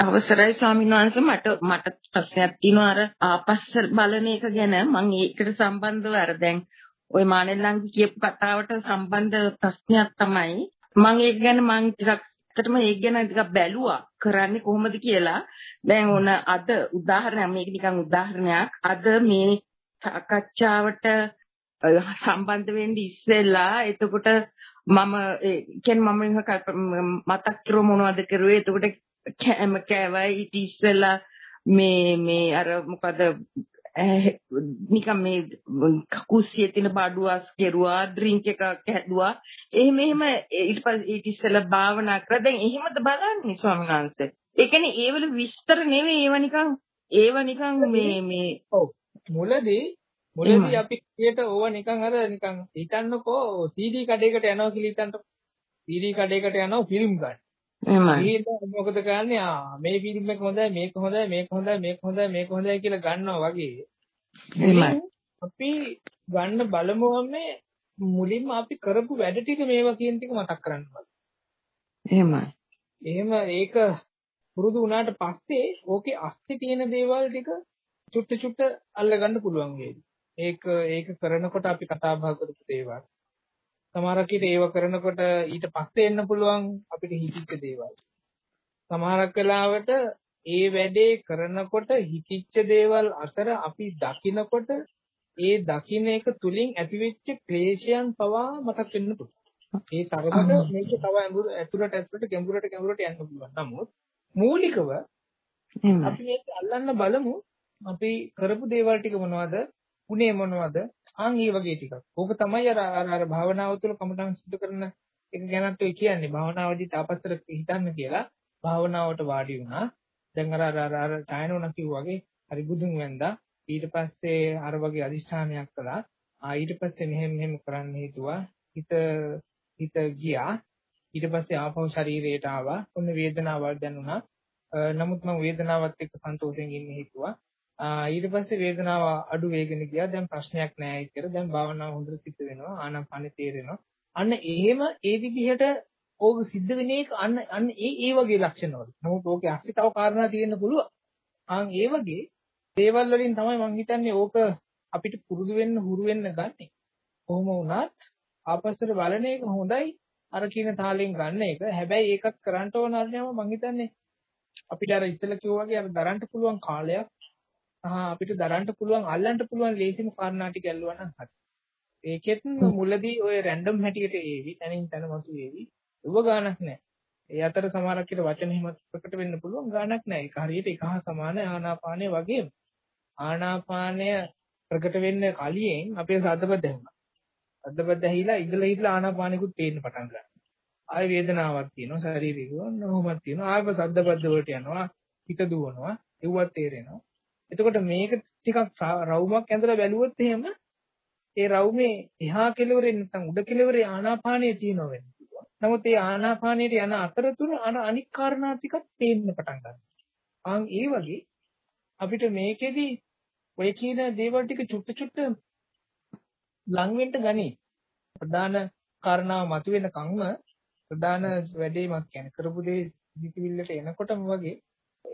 අවසරයි ස්වාමීන් වහන්සේ මට මට ප්‍රශ්නයක් තියෙනවා අර ආපස්ස බලන එක ගැන මම ඒකට සම්බන්ධව අර දැන් ওই මානෙල්ලන්ගේ කියපු කතාවට සම්බන්ධ ප්‍රශ්නයක් තමයි මම ඒක ගැන මම ටිකක් ඇත්තටම ඒක ගැන ටිකක් බැලුවා කරන්නේ කොහොමද කියලා දැන් ඕන අද උදාහරණයක් මේක නිකන් උදාහරණයක් අද මේ සාකච්ඡාවට සම්බන්ධ වෙන්න ඉස්සෙල්ලා එතකොට මම කියන්නේ මම මතක් කරුව මොනවද කරුවේ? එතකොට කෑම කෑවයි ඊට ඉස්සෙල්ලා මේ මේ අර මොකද නිකන් මේ කුස්සියේ තියෙන බඩුවස් කෙරුවා ඩ්‍රින්ක් එකක් හැදුවා. එහෙම එහෙම ඊට පස්සේ ඊට ඉස්සෙල්ලා භාවනා කරා. දැන් එහෙමද බලන්නේ ස්වාමීන් වහන්සේ? ඒ කියන්නේ ඒවල විස්තර නෙවෙයි. ඒව නිකන් ඒව නිකන් මේ මේ ඔව්. මුලදී මුලදී අපි කියට ඕවා නිකන් අර නිකන් හිතන්නකෝ CD කඩේකට යනවා කියලා හිතන්නකෝ. CD කඩේකට යනවා ෆිල්ම් ගන්න. එහෙමයි. මොකද කරන්නේ? ආ මේ ෆිල්ම් එක හොඳයි, මේක හොඳයි, මේක හොඳයි, මේක හොඳයි, මේක හොඳයි කියලා ගන්නවා වගේ. එහෙමයි. අපි ගන්න බලමුවම මුලින්ම අපි කරපු වැඩ ටික මේවා කියන ටික මතක් කරන්න බලන්න. එහෙමයි. එහෙම ඒක පුරුදු වුණාට පස්සේ ඕකේ අස්ති තියෙන දේවල් ටික චුට්ට චුට්ට අල්ලගන්න පුළුවන් වේවි. ඒක ඒක කරනකොට අපි කතා බහ කරපු දේවල්. සමහරක් විට ඒව කරනකොට ඊට පස්සේ එන්න පුළුවන් අපිට හිතිච්ච දේවල්. සමහරක් වෙලාවට ඒ වැඩේ කරනකොට හිතිච්ච දේවල් අතර අපි දකිනකොට ඒ දකින්න එක තුලින් ඇතිවෙච්ච ක්ලේශයන් පවා මතක් වෙන්න පුළුවන්. ඒ තරමට මේක තව ඇතුළට ඇතුළට ගැඹුරට ගැඹුරට යන්න පුළුවන්. නමුත් මූලිකව අපි මේක අල්ලන්න බලමු අපි කරපු දේවල් ටික මොනවද? උනේ මොනවද? ආන් ඒ වගේ ටිකක්. ඕක තමයි අර අර අර භාවනාව තුළ කමඨං සිද්ධ කරන එක ගැනත් ඔය කියන්නේ. භාවනාවදී තාපස්තර හිතන්න කියලා භාවනාවට වාඩි වුණා. දැන් අර අර අර ඡායනෝන කිව්වාගේ හරි බුදුන් වැන්දා. ඊට පස්සේ අර වගේ අදිෂ්ඨානයක් කළා. ආ ඊට පස්සේ මෙහෙම මෙහෙම කරන්න හිතුවා. හිත හිත ගියා. ඊට පස්සේ ආපහු ශරීරයට ආවා. ඔන්න වේදනාවක් දැනුණා. නමුත් මම වේදනාවත් එක්ක සන්තෝෂයෙන් ඉන්න හිතුවා. ඊට පස්සේ වේදනාව අඩු වේගෙන ගියා. දැන් ප්‍රශ්නයක් නැහැ කියලා. දැන් භාවනාව හොඳට සිද්ධ වෙනවා. ආනාපානෙ තේරෙනවා. අන්න එහෙම ඒ විදිහට ඕක සිද්ධ වෙන එක අන්න අන්න ඒ ඒ වගේ ලක්ෂණවල. නමුත් ඕකේ අස්ති තව කාරණා තියෙන්න පුළුවන්. ආන් ඒ වගේ දේවල් වලින් තමයි මම හිතන්නේ ඕක අපිට පුරුදු වෙන්න හුරු වෙන්න ගන්නෙ. කොහොම වුණත් ආපස්සට බලන එක හොඳයි. අර කියන තාලෙන් ගන්න එක. හැබැයි ඒකත් කරන්න ඕන අරනම මම හිතන්නේ අපිට අර ඉස්සෙල්ලා කිව්වා වගේ අර දරන්න පුළුවන් කාලයක් ආ අපිට දරන්න පුළුවන් අල්ලන්න පුළුවන් ලේසිම කාරණා ටික ඇල්ලුවා නම් හරි. ඒකෙත් මුලදී ඔය රැන්ඩම් හැටියට ඒවි තනින් තන මතු ඒවි. ඌව ගානක් නැහැ. ඒ අතර සමහරක් විට වචන හිමත් ප්‍රකට වෙන්න පුළුවන් ගානක් නැහැ. ඒක හරියට එක හා සමාන ආනාපානය වගේම. ආනාපානය ප්‍රකට වෙන්න කලින් අපේ සද්දපද ඇහුණා. සද්දපද ඇහිලා ඉඳලා හිටලා ආනාපානිකුත් පේන්න පටන් ගන්නවා. ආය වේදනාවක් තියෙනවා ශරීරේ දුවනවමක් තියෙනවා ආයව සද්දපද වලට යනවා හිත දුවනවා ඒවත් තේරෙනවා එතකොට මේක ටිකක් රවුමක් ඇඳලා බැලුවොත් එහෙම ඒ රවුමේ එහා කෙළවරේ නැත්නම් උඩ කෙළවරේ ආනාපානය තියෙනවා වෙන්න පුළුවන්. නමුත් ඒ ආනාපානයට යන අතරතුර අන අනික් කාරණා ටිකක් පේන්න පටන් ගන්නවා. ආන් ඒ වගේ අපිට මේකෙදි ඔය කියන දේවල් ටික චුට්ට චුට්ට ලං වෙන්න ගනි. ප්‍රධාන කාරණාව මතුවෙන කම්ම ප්‍රධාන වැඩේමක් කියන්නේ කරපු දේ සිතිවිල්ලට එනකොටම වගේ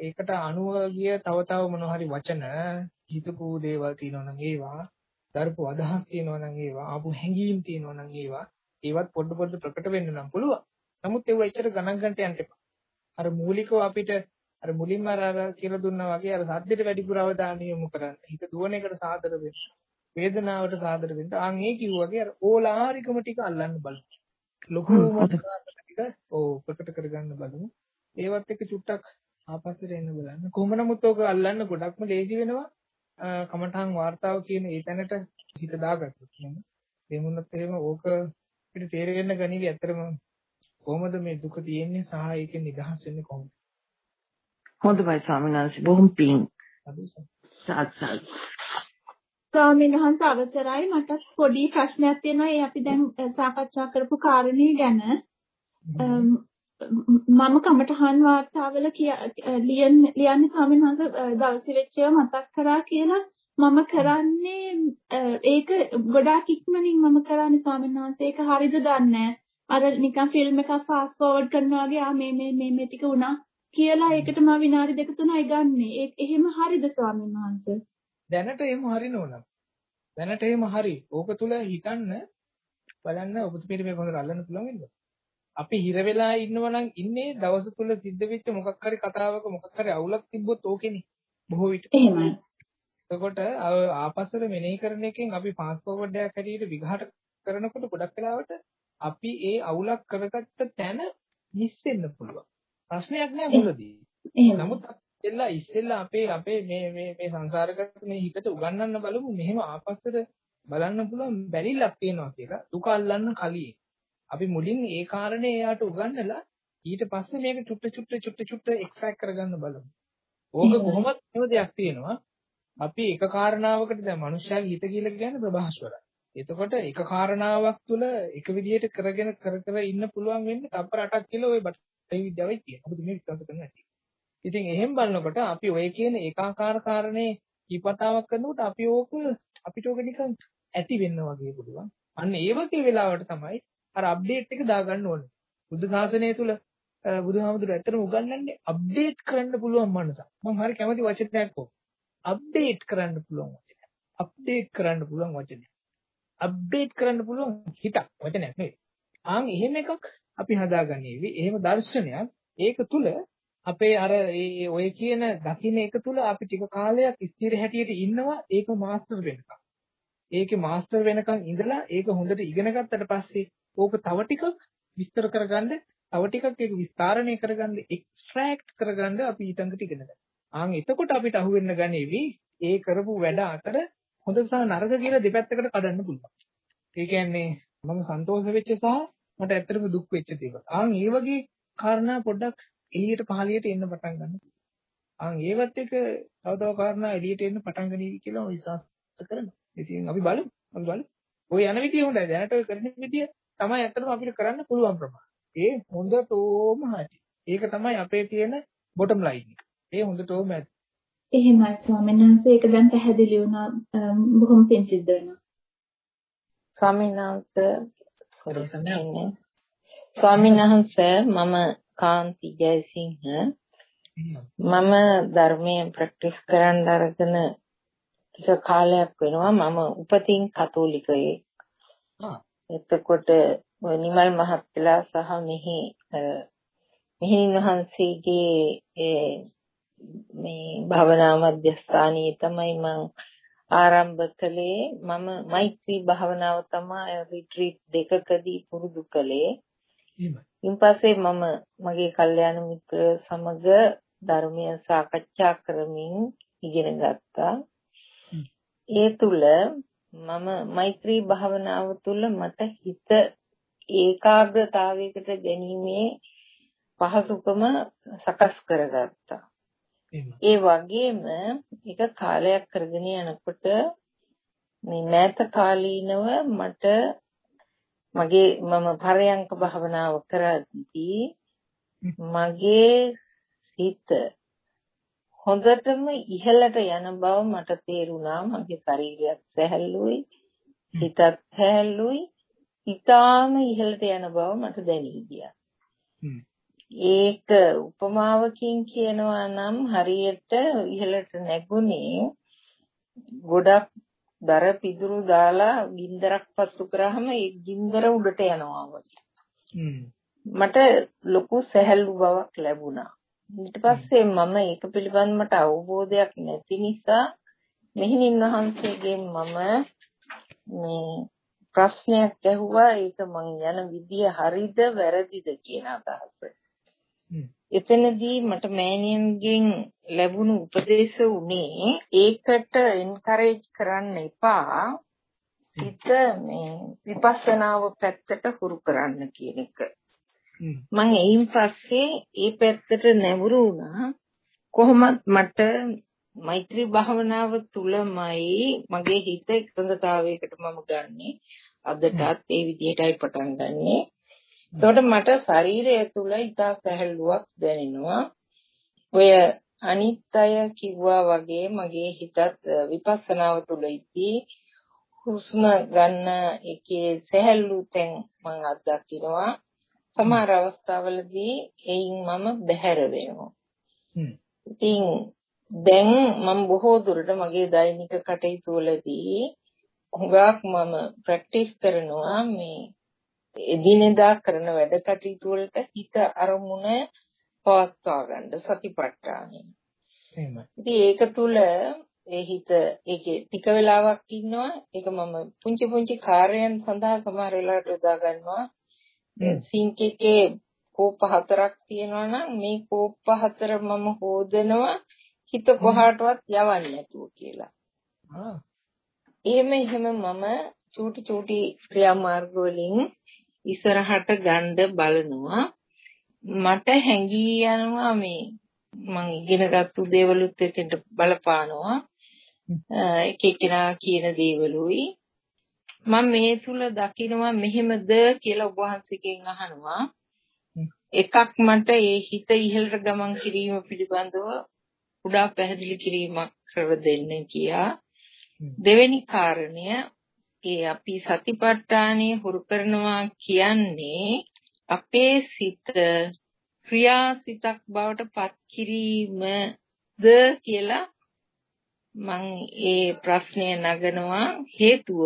ඒකට අනුව ගිය තව තව මොනවා හරි වචන හිතපු දේවල් තියෙනවා නම් ඒවා දරපු අදහස් තියෙනවා නම් ඒවා ආපු හැඟීම් තියෙනවා නම් ඒවා ඒවත් පොඩ පොඩ ප්‍රකට වෙන්න නම් පුළුවන්. නමුත් ඒව එච්චර ගණන් ගන්නට යන්න එපා. අර මූලිකව අපිට අර මුලින්ම අර කියලා දුන්නා වගේ අර සද්දෙට වැඩිපුර අවධානය යොමු කරන්න. හිත දුවන එකට සාදර වෙන්න. වේදනාවට සාදර වෙන්න. ආන් ඒ කිව්වාගේ අර ඕලාරිකම ටික අල්ලන්න බලන්න. ලොකු ටික ඕ ප්‍රකට කරගන්න බලමු. ඒවත් එක්ක චුට්ටක් ආපස්සට එන්න බලන්න. කොහොම නමුත් ඕක අල්ලන්න ගොඩක්ම ලේසි වෙනවා. කමඨං වார்த்தාව කියන ඒ තැනට හිත දාගත්තොත් නේද? එහෙම වුණත් එහෙම ඕක අපිට තේරෙන්න ගනිවි ඇත්තටම කොහොමද මේ දුක තියෙන්නේ සහ ඒකෙන් නිදහස් වෙන්නේ කොහොමද? හොඳයි ස්වාමීන් වහන්සේ බොහොම පිං. සාත් සාත්. ස්වාමීන් වහන්සේ අවසරයි මට පොඩි ප්‍රශ්නයක් තියෙනවා. ඒ අපි දැන් සාකච්ඡා කරපු කාරණේ ගැන මම කමටහන් වාර්තාවල ලියන්න ලියන්නේ ස්වාමීන් වහන්සේ දවසේ වෙච්ච ඒවා මතක් කරා කියලා මම කරන්නේ ඒක ගොඩාක් ඉක්මනින් මම කරන්නේ ස්වාමීන් වහන්සේ ඒක හරිද දන්නේ අර නිකන් ෆිල්ම් එකක් ෆාස්ට් ෆෝවර්ඩ් කරනවා වගේ ආ මේ මේ මේ මේ ටික වුණා කියලා ඒකට මම විනාඩි දෙක තුනයි ගන්නෙ. ඒක එහෙම හරිද ස්වාමීන් වහන්සේ? දැනට එහෙම හරින ඕන. දැනට එහෙම හරි. ඕක තුල හිතන්න බලන්න ඔබතුමීට මේක හොඳට අල්ලන්න පුළුවන් වෙනවද? අපි හිර වෙලා ඉන්නවා නම් ඉන්නේ දවස තුල සිද්ධ වෙච්ච මොකක් හරි කතාවක මොකක් හරි අවුලක් තිබ්බොත් ඕකේනේ බොහෝ විට. එහෙමයි. එතකොට ආපස්සට මෙනෙහි කරන එකෙන් අපි ෆාස්ට් ෆෝවර්ඩ් එකක් හැටියට විඝාට කරනකොට ගොඩක් වෙලාවට අපි ඒ අවුලක් කරගත්ත තැන මිස් වෙන්න පුළුවන්. ප්‍රශ්නයක් නෑ මුලදී. නමුත් ඉස්සෙල්ලා ඉස්සෙල්ලා අපේ අපේ මේ මේ මේ සංසාරගත මේ හිතට උගන්වන්න බලමු මෙහෙම ආපස්සට බලන්න පුළුවන් බැරිලක් තියෙනවා කියලා. දුක අල්ලන්න කලින්. අපි මුලින් ඒ කාරණේ එයාට උගන්වලා ඊට පස්සේ මේක චුට්ට චුට්ට චුට්ට චුට්ට එක්ස්ට්‍රැක්ට් කරගන්න බලමු. ඕක කොහොමද මේ දෙයක් තියෙනවා. අපි එක කාරණාවකට දැන් මනුෂ්‍යයාගේ හිත කියලා කියන්නේ ප්‍රභාස්වරයි. එතකොට එක කාරණාවක් තුළ එක විදිහට කරගෙන කර කර ඉන්න පුළුවන් වෙන්නේ තප්පර 8ක් කියලා ওই බටහිර විද්‍යාවයි තියෙනවා. අපිට මේ විශ්වාස කරන්න ඇති. ඉතින් එහෙම බලනකොට අපි ඔය කියන ඒකාකාර කාරණේ කීපතාවක් කරනකොට අපි ඕක අපිට ඕක නිකන් ඇති වෙන්න වගේ පුළුවන්. අන්න ඒ වගේ වෙලාවට තමයි අර අප්ඩේට් එක දාගන්න ඕනේ. බුද්ධ ශාසනය තුල බුදුහාමුදුරුවෝ ඇත්තටම උගන්වන්නේ අප්ඩේට් කරන්න පුළුවන් මනසක්. මම හරි කැමති වචනයක් ඕක. අප්ඩේට් කරන්න පුළුවන් වචනයක්. අප්ඩේට් කරන්න පුළුවන් වචනයක්. අප්ඩේට් කරන්න පුළුවන් හිතක් වචනයක් නෙවෙයි. ආන් එහෙම එකක් අපි හදාගන්නේවි. එහෙම දර්ශනයක් ඒක තුල අපේ අර ඒ ඔය කියන දකින්න එක තුල අපි ටික කාලයක් ස්ථිර හැටියට ඉන්නවා ඒක මාස්ටර් වෙනකම්. ඒකේ මාස්ටර් වෙනකම් ඉඳලා ඒක හොඳට ඉගෙන ගත්තට පස්සේ ඕක තව ටිකක් විස්තර කරගන්න තව ටිකක් ඒක විස්තරණය කරගන්න එක්ස්ට්‍රැක්ට් කරගන්න අපි ඊටඟට ඉගෙන ගන්නවා. ආන් එතකොට අපිට අහුවෙන්න ගනීවි ඒ කරපු වැඩ අතර හොඳ සහ නරක කියලා දෙපැත්තකට කඩන්න පුළුවන්. ඒ කියන්නේ මම සන්තෝෂ වෙච්ච සහ මට ඇත්තටම දුක් වෙච්ච දේවල්. ආන් ඒ වගේ කාරණා පොඩ්ඩක් එළියට පහළියට එන්න පටන් ගන්නවා. ආන් ඒවත් එක තව තව කාරණා එළියට එන්න පටන් ගනීවි කියලා මම විශ්වාස කරනවා. ඉතින් අපි බලමු. අපි බලමු. ওই යන විදිය හොඳයි. දැනට ඔය කරන විදිය තමයි ඇත්තටම අපිට කරන්න පුළුවන් ප්‍රමාණය. ඒ හොඳටම හරි. ඒක තමයි අපේ තියෙන බොටම් ලයින් එක. ඒ හොඳටම ඇති. එහෙමයි ස්වාමීන් වහන්සේ ඒක දැන් පැහැදිලි වුණා බොහොම පිං සිද්ධ වෙනවා. ස්වාමීන් වහන්සේ ස්වාමීන් වහන්සේ මම කාන්ති ජයසිංහ මම ධර්මයේ ප්‍රැක්ටිස් කරන්න අරගෙන ටික කාලයක් වෙනවා මම උපතින් කතෝලිකයෙක්. එතකොට නිමල් මහත්තයා සහ මෙහි මෙහින් වහන්සේගේ මේ භවනා මධ්‍යස්ථානයේ තමයි මම ආරම්භ කළේ මම මෛත්‍රී භාවනාව තමයි රිට්‍රීට් දෙකකදී පුරුදු කළේ. ඊට පස්සේ මම මගේ කල්යාණ මිත්‍ර සමග ධර්මය සාකච්ඡා කරමින් ඉගෙන ගත්තා. ඒ තුල මම මෛත්‍රී භාවනාව තුල මට හිත ඒකාග්‍රතාවයකට ගැනීමේ පහසුකම සකස් කරගත්තා. ඒ වගේම එක කාලයක් කරගෙන යනකොට මේ මෑත කාලීනව මට මගේ මම පරයන්ක භාවනාව කරද්දී මගේ හිත හොඳටම ඉහළට යන බව මට තේරුණා. මගේ ශරීරයත් සැහැල්ලුයි හිතත් සැහැල්ලුයි. ඊටාම ඉහළට යන බව මට දැනී ගියා. ඒක උපමාවකින් කියනවා නම් හරියට ඉහළට නැගුණේ ගොඩක් දර පිදුරු දාලා ගින්දරක් පත්තු කරාම ඒ ගින්දර උඩට යනවා මට ලොකු සැහැල්ලු බවක් ලැබුණා. ඊට පස්සේ මම ඒක පිළිබඳව මට අවබෝධයක් නැති නිසා මෙහිණින් වහන්සේගෙන් මම මේ ප්‍රශ්නයක් ඇහුවා ඒක මං යන විදිය හරිද වැරදිද කියන අදහස. එතනදී මට මෑණියන්ගෙන් ලැබුණු උපදේශ උනේ ඒකට එන්කරේජ් කරන්න එපා හිත මේ විපස්සනාව පැත්තට හුරු කරන්න කියන එක. මම එයින් පස්සේ ඒ පැත්තට නැඹුරු වුණා. කොහොමත් මට මෛත්‍රී භාවනාව තුලමයි මගේ හිත එකඟතාවයකට මම ගන්නෙ. අදටත් ඒ විදිහටයි පටන් ගන්නෙ. එතකොට මට ශරීරය තුල ඉතා සැහැල්ලුවක් දැනෙනවා. ඔය අනිත් අය කිව්වා වගේ මගේ හිතත් විපස්සනාව තුල ඉදී හුස්ම ගන්න එකේ සැහැල්ලු තැන් මම අත්දකිනවා. සමහර අවස්ථාවලදී එයින් මම බැහැර වෙනවා. ඉතින් දැන් මම බොහෝ දුරට මගේ දෛනික කටයුතු වලදී හුඟක් මම ප්‍රැක්ටිස් කරනවා මේ එදිනෙදා කරන වැඩ කටයුතු වලට හිත අරමුණ පවත්වා ගන්න සතිපට්ඨානෙ. එහෙමයි. ඉතින් ඒක තුල ඒ හිත ඒකේ ටික වෙලාවක් ඉන්නවා ඒක මම පුංචි පුංචි කාර්යයන් සඳහා සමහර වෙලාවට යොදා ගන්නවා. සිංක් එකේ කෝප හතරක් තියෙනවා නම් මේ කෝප හතර මම හොදනවා හිත කොහාටවත් යවන්නේ නැතුව කියලා. එහෙම එහෙම මම චූටි චූටි ක්‍රියාමාර්ග වලින් ඉස්සරහට ගන්න බලනවා. මට හැඟී යනවා මේ මම ඉගෙනගත්තු දේවලුත් එතෙන්ට බලපානවා. එක එකනා කියන දේවලුයි මම මේ තුල දකිනවා මෙහෙමද කියලා ඔබ වහන්සේගෙන් අහනවා. එකක් මට ඒ හිත ඉහළට ගමන් කිරීම පිළිබඳව උඩා පැහැදිලි කිරීමක් කර දෙන්න කියා දෙවෙනි කාරණය ඒ අපි සතිපට්ඨානය හුරු කරනවා කියන්නේ අපේ සිත ක්‍රියාසිතක් බවට පත් කිරීමද කියලා මම ඒ ප්‍රශ්නය නගනවා. හේතුව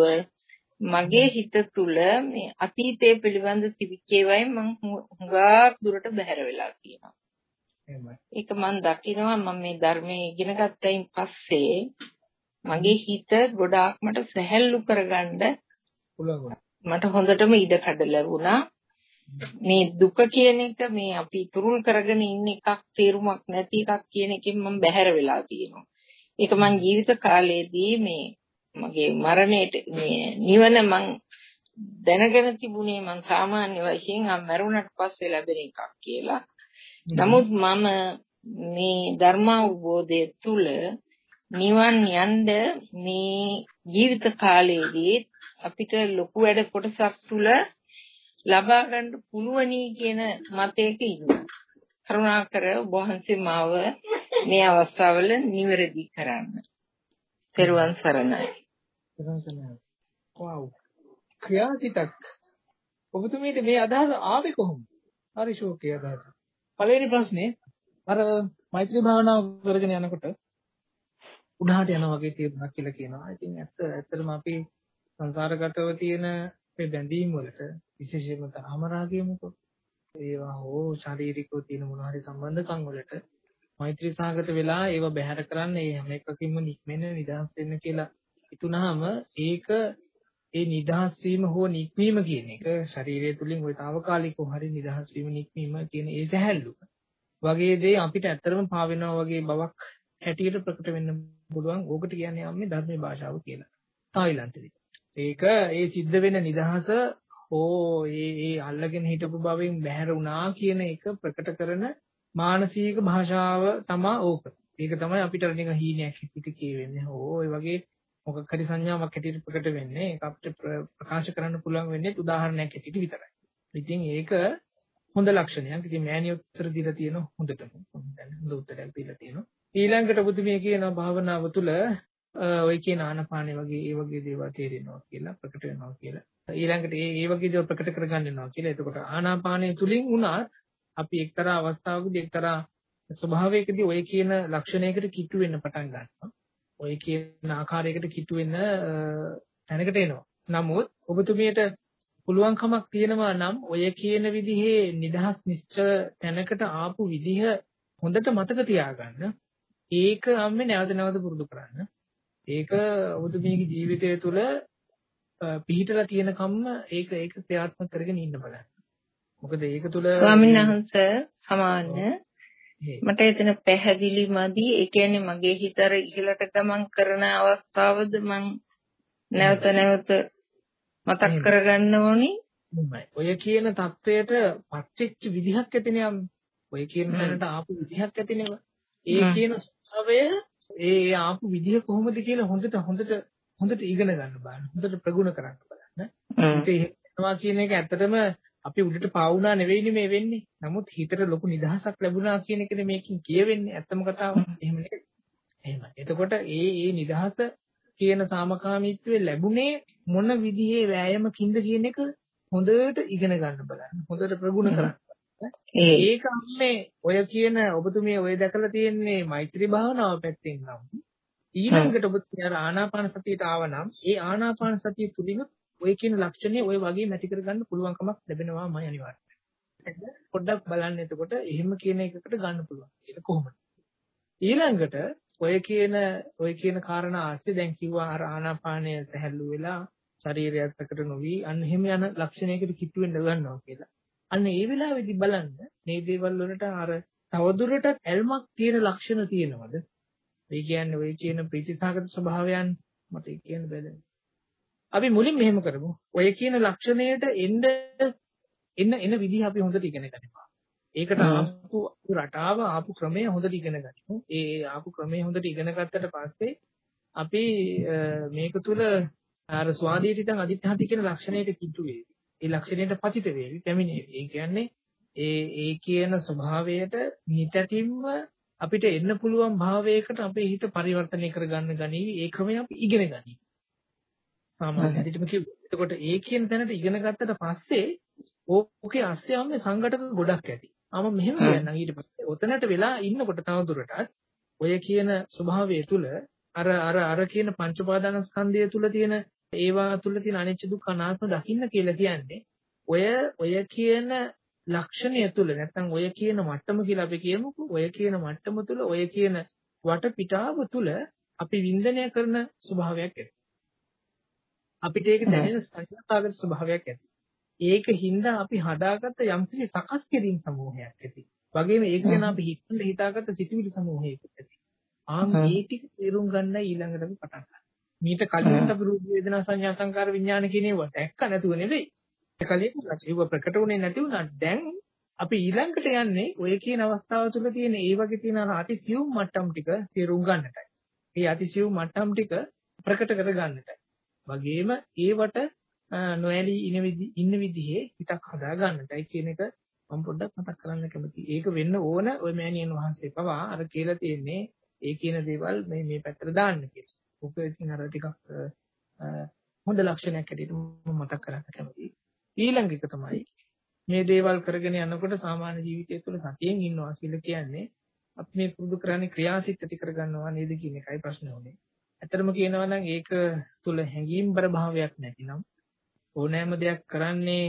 මගේ හිත තුල මේ අතීතයේ පිළිබඳ තිබිච්ච ඒවායින් මම හුඟක් දුරට බැහැර වෙලා තියෙනවා. ඒක මම දකිනවා මම මේ ධර්මයේ ඉගෙන ගත්තයින් පස්සේ මගේ හිත ගොඩාක් මට සැහැල්ලු කරගන්න මට හොඳටම ඉඩ කඩ ලැබුණා. මේ දුක කියන එක මේ අපි තුරුල් කරගෙන ඉන්න එකක් තේරුමක් නැති එකක් කියන එකෙන් මම බැහැර වෙලා තියෙනවා. ඒක මං ජීවිත කාලයේදී මේ මගේ මරණයට නිවන මං දැනගෙන තිබුණේ මං සාමාන්‍ය වශයෙන් අම් මරුණට පස්සේ ලැබෙන එකක් කියලා. නමුත් මම මේ ධර්ම අවබෝධය තුළ නිවන් යන්න මේ ජීවිත කාලයේදී අපිට ලොකු වැඩ කොටසක් තුළ ලබා ගන්න පුළුවනි කියන මතයක ඉන්නවා. කරුණාකර ඔබ වහන්සේ මාව මේ අවස්ථාවල නිවැරදි කරන්න. පෙරවන් සරණයි. පෙරවන් සරණයි. වව්. ක්‍රියාසිතක්. ඔබතුමීට මේ අදහස ආවේ කොහොමද? හරි ෂෝකේ අදහස. පළවෙනි ප්‍රශ්නේ අර මෛත්‍රී භාවනාව කරගෙන යනකොට උඩහට යනවා වගේ තේරුණා කියලා කියනවා. ඉතින් ඇත්ත ඇත්තටම අපි සංසාරගතව තියෙන මේ බැඳීම් වලට විශේෂයෙන්ම කාමරාගය මොකද? ඒවා හෝ ශාරීරිකව තියෙන මොනවා හරි සම්බන්ධකම් වලට මෛත්‍රී සාගත වෙලා ඒව බැහැර කරන්න ඒ හැම එකකින්ම නික්මෙන්න නිදහස් වෙන්න කියලා ඉතුනහම ඒක ඒ නිදහස් වීම හෝ නික්මීම කියන එක ශරීරය තුලින් ওই తాවකාලිකව හරි නිදහස් වීම නික්මීම කියන ඒ සැහැල්ලුව වගේ දේ අපිට ඇත්තරම පාවෙනවා වගේ බවක් හැටියට ප්‍රකට වෙන්න පුළුවන් ඕකට කියන්නේ යන්නේ ධර්මයේ භාෂාව කියලා. තායිලන්තෙදි. ඒක ඒ සිද්ධ වෙන නිදහස හෝ ඒ ඒ අල්ලගෙන හිටපු බවෙන් බැහැර වුණා කියන එක ප්‍රකට කරන මානසික භාෂාව තමයි ඕක. ඒක තමයි අපිට නිකන් හීනයක් හිතිට කියවෙන්නේ. ඕ ඒ වගේ මොකක් හරි සංඥාවක් හැටියට ප්‍රකට වෙන්නේ. ඒක අපිට ප්‍රකාශ කරන්න පුළුවන් වෙන්නේ උදාහරණයක් හැටියට විතරයි. ඉතින් ඒක හොඳ ලක්ෂණයක්. ඉතින් මෑණිය උත්තර දීලා තියෙන හොඳටම. හොඳ උත්තරයක් දීලා තියෙනවා. ඊළඟට බුදුමිය කියන භාවනාව තුළ ඔය කියන ආනපානෙ වගේ ඒ වගේ දේවල් තේරෙනවා කියලා ප්‍රකට වෙනවා කියලා. ඊළඟට ඒ ඒ වගේ දේවල් ප්‍රකට කරගන්න වෙනවා කියලා. එතකොට ආනාපානය තුලින් උනත් අපි එක්තරා අවස්ථාවකදී එක්තරා ස්වභාවයකදී ඔය කියන ලක්ෂණයකට කිට්ටු වෙන්න පටන් ගන්නවා. ඔය කියන ආකාරයකට කිට්ටු වෙන්න තැනකට එනවා. නමුත් ඔබතුමියට පුළුවන්කමක් තියෙනවා නම් ඔය කියන විදිහේ නිදහස් නිශ්චල තැනකට ආපු විදිහ හොඳට මතක තියාගන්න. ඒක අම්මේ නැවත නැවත පුරුදු කරන්න. ඒක ඔබතුමියගේ ජීවිතය තුළ පිහිටලා තියෙන කම්ම ඒක ඒක ක්‍රියාත්මක කරගෙන ඉන්න බලන්න. මොකද ඒක තුළ ස්වාමීන් වහන්සේ සමාන මට එතන පැහැදිලිමදි ඒ කියන්නේ මගේ හිත අර ඉහළට ගමන් කරන අවස්ථාවද මං නැවත නැවත මතක් කරගන්න ඕනි? ඔය කියන தത്വයට පත්වෙච්ච විදිහක් ඇතිනේ ඔය කියන තැනට ආපු විදිහක් ඇතිනේ. ඒ කියන ස්වභාවය ඒ ආපු විදිහ කොහොමද කියලා හොඳට හොඳට හොඳට ඉගෙන ගන්න බලන්න. හොඳට ප්‍රගුණ කරන්න බලන්න. ඒකේ කියන එක ඇත්තටම අපි උඩට පාවුනා නෙවෙයිනේ මේ වෙන්නේ. නමුත් හිතට ලොකු නිදහසක් ලැබුණා කියන එකනේ මේකෙන් කියවෙන්නේ. ඇත්තම කතාව. එහෙම නේද? එහෙමයි. එතකොට ඒ ඒ නිදහස කියන සාමකාමීත්වයේ ලැබුණේ මොන විදිහේ වෑයමකින්ද කියන එක හොඳට ඉගෙන ගන්න බලන්න. හොඳට ප්‍රගුණ කරන්න. ඒක අම්මේ ඔය කියන ඔබතුමිය ඔය දැකලා තියෙන්නේ මෛත්‍රී භාවනාව පැත්තෙන් නම් ඊළඟට ඔබතුමිය ආනාපාන සතියට ආවනම් ඒ ආනාපාන සතිය තුලින් ඔය කියන ලක්ෂණේ ඔය වගේ නැති කරගන්න පුළුවන්කමක් ලැබෙනවාමයි අනිවාර්යයෙන්. පොඩ්ඩක් බලන්න එතකොට එහෙම කියන එකකට ගන්න පුළුවන්. ඒක කොහොමද? ඊළඟට ඔය කියන ඔය කියන කාරණා ආස්සේ දැන් කිව්වා අර ආනාපානය සැහැල්ලු වෙලා ශරීරයත් ප්‍රකට නොවි අන්න එහෙම යන ලක්ෂණයකට කිට්ටු වෙන්න ගන්නවා කියලා. අන්න ඒ වෙලාවේදී බලන්න මේ දේවල් වලට අර තවදුරටත් ඇල්මක් තියෙන ලක්ෂණ තියෙනවද? ඒ කියන්නේ ඔය කියන ප්‍රීතිසහගත ස්වභාවයන් මට කියන්න බැහැ. අපි මුලින් මෙහෙම කරමු. ඔය කියන ලක්ෂණයට එන්න එන්න එන විදිහ අපි හොඳට ඉගෙන ගන්නවා. ඒකට ආපු රටාව ආපු ක්‍රමය හොඳට ඉගෙන ගනිමු. ඒ ආපු ක්‍රමය හොඳට ඉගෙන ගත්තට පස්සේ අපි මේක තුල අර ස්වාදීතිතං අදිත්‍යහති කියන ලක්ෂණයට කිට්ටු වේවි. ඒ ලක්ෂණයට පතිත වේවි, පැමිණේවි. ඒ කියන්නේ ඒ ඒ කියන ස්වභාවයට නිතැතිම්ම අපිට එන්න පුළුවන් භාවයකට අපේ හිත පරිවර්තනය කරගන්න ගනීවි. ඒ ක්‍රමය අපි ඉගෙන ගනිමු. සාමාන්‍ය හැටිම කිව්වොත්. එතකොට ඒ කියන තැනට ඉගෙන ගත්තට පස්සේ ඕකේ අස්සේ සංඝටක ගොඩක් ඇති. ආම මෙහෙම කියන්නම් ඊට පස්සේ ඔතනට වෙලා ඉන්නකොට තවදුරටත් ඔය කියන ස්වභාවය තුල අර අර අර කියන පංච උපාදානස්කන්ධය තුල තියෙන ඒවා තුල තියෙන අනිච්ච දුක්ඛ අනාත්ම දකින්න කියලා කියන්නේ ඔය ඔය කියන ලක්ෂණය තුල නැත්නම් ඔය කියන මට්ටම කියලා අපි කියමුකෝ ඔය කියන මට්ටම තුල ඔය කියන වටපිටාව තුල අපි වින්දනය කරන ස්වභාවයක් ඇති. අපිට ඒක දැනෙන සංඥාකාගත ස්වභාවයක් ඇති. ඒක හින්දා අපි හදාගත්ත යම්කිසි සකස් කිරීම සමූහයක් ඇති. වගේම ඒක ගැන අපි හිතන්න හිතාගත්ත සිතුවිලි සමූහයක් ඇති. ආන් මේ ටික තේරුම් ගන්න ඊළඟට අපි පටන් ගන්නවා. මීට කලින් අපි රූප වේදනා සංඥා සංකාර විඥාන කියන ඒවා දැක්ක නැතුව නෙවෙයි. ඒ කලින් ඒව ප්‍රකට වුණේ නැති වුණා. දැන් අපි ඊළඟට යන්නේ ඔය කියන අවස්ථාව තුළ තියෙන ඒ වගේ තියෙන අර අතිසියුම් මට්ටම් ටික තේරුම් ගන්නටයි. මේ අතිසියුම් මට්ටම් ටික ප්‍රකට කර ගන්නටයි. වගේම ඒවට නොඇලී ඉන විදි ඉන්න විදිහේ හිතක් හදා ගන්නටයි කියන එක මම පොඩ්ඩක් මතක් කරන්න කැමතියි. ඒක වෙන්න ඕන ඔය මෑණියන් වහන්සේ පවා අර කියලා තියෙන්නේ ඒ කියන දේවල් මේ මේ පැත්තට දාන්න කියලා. ඔක ඉතින් අර ටිකක් හොඳ ලක්ෂණයක් හැටියට මම මතක් කරන්න කැමතියි. ඊළඟ එක තමයි මේ දේවල් කරගෙන යනකොට සාමාන්‍ය ජීවිතය තුළ සතියෙන් ඉන්නවා කියලා කියන්නේ අපි මේ පුරුදු කරන්නේ ක්‍රියාසිත ඇති කරගන්නවා නේද කියන එකයි ප්‍රශ්නේ උනේ. ඇත්තටම කියනවා නම් ඒක තුළ හැඟීම්බර භාවයක් නැතිනම් ඕනෑම දෙයක් කරන්නේ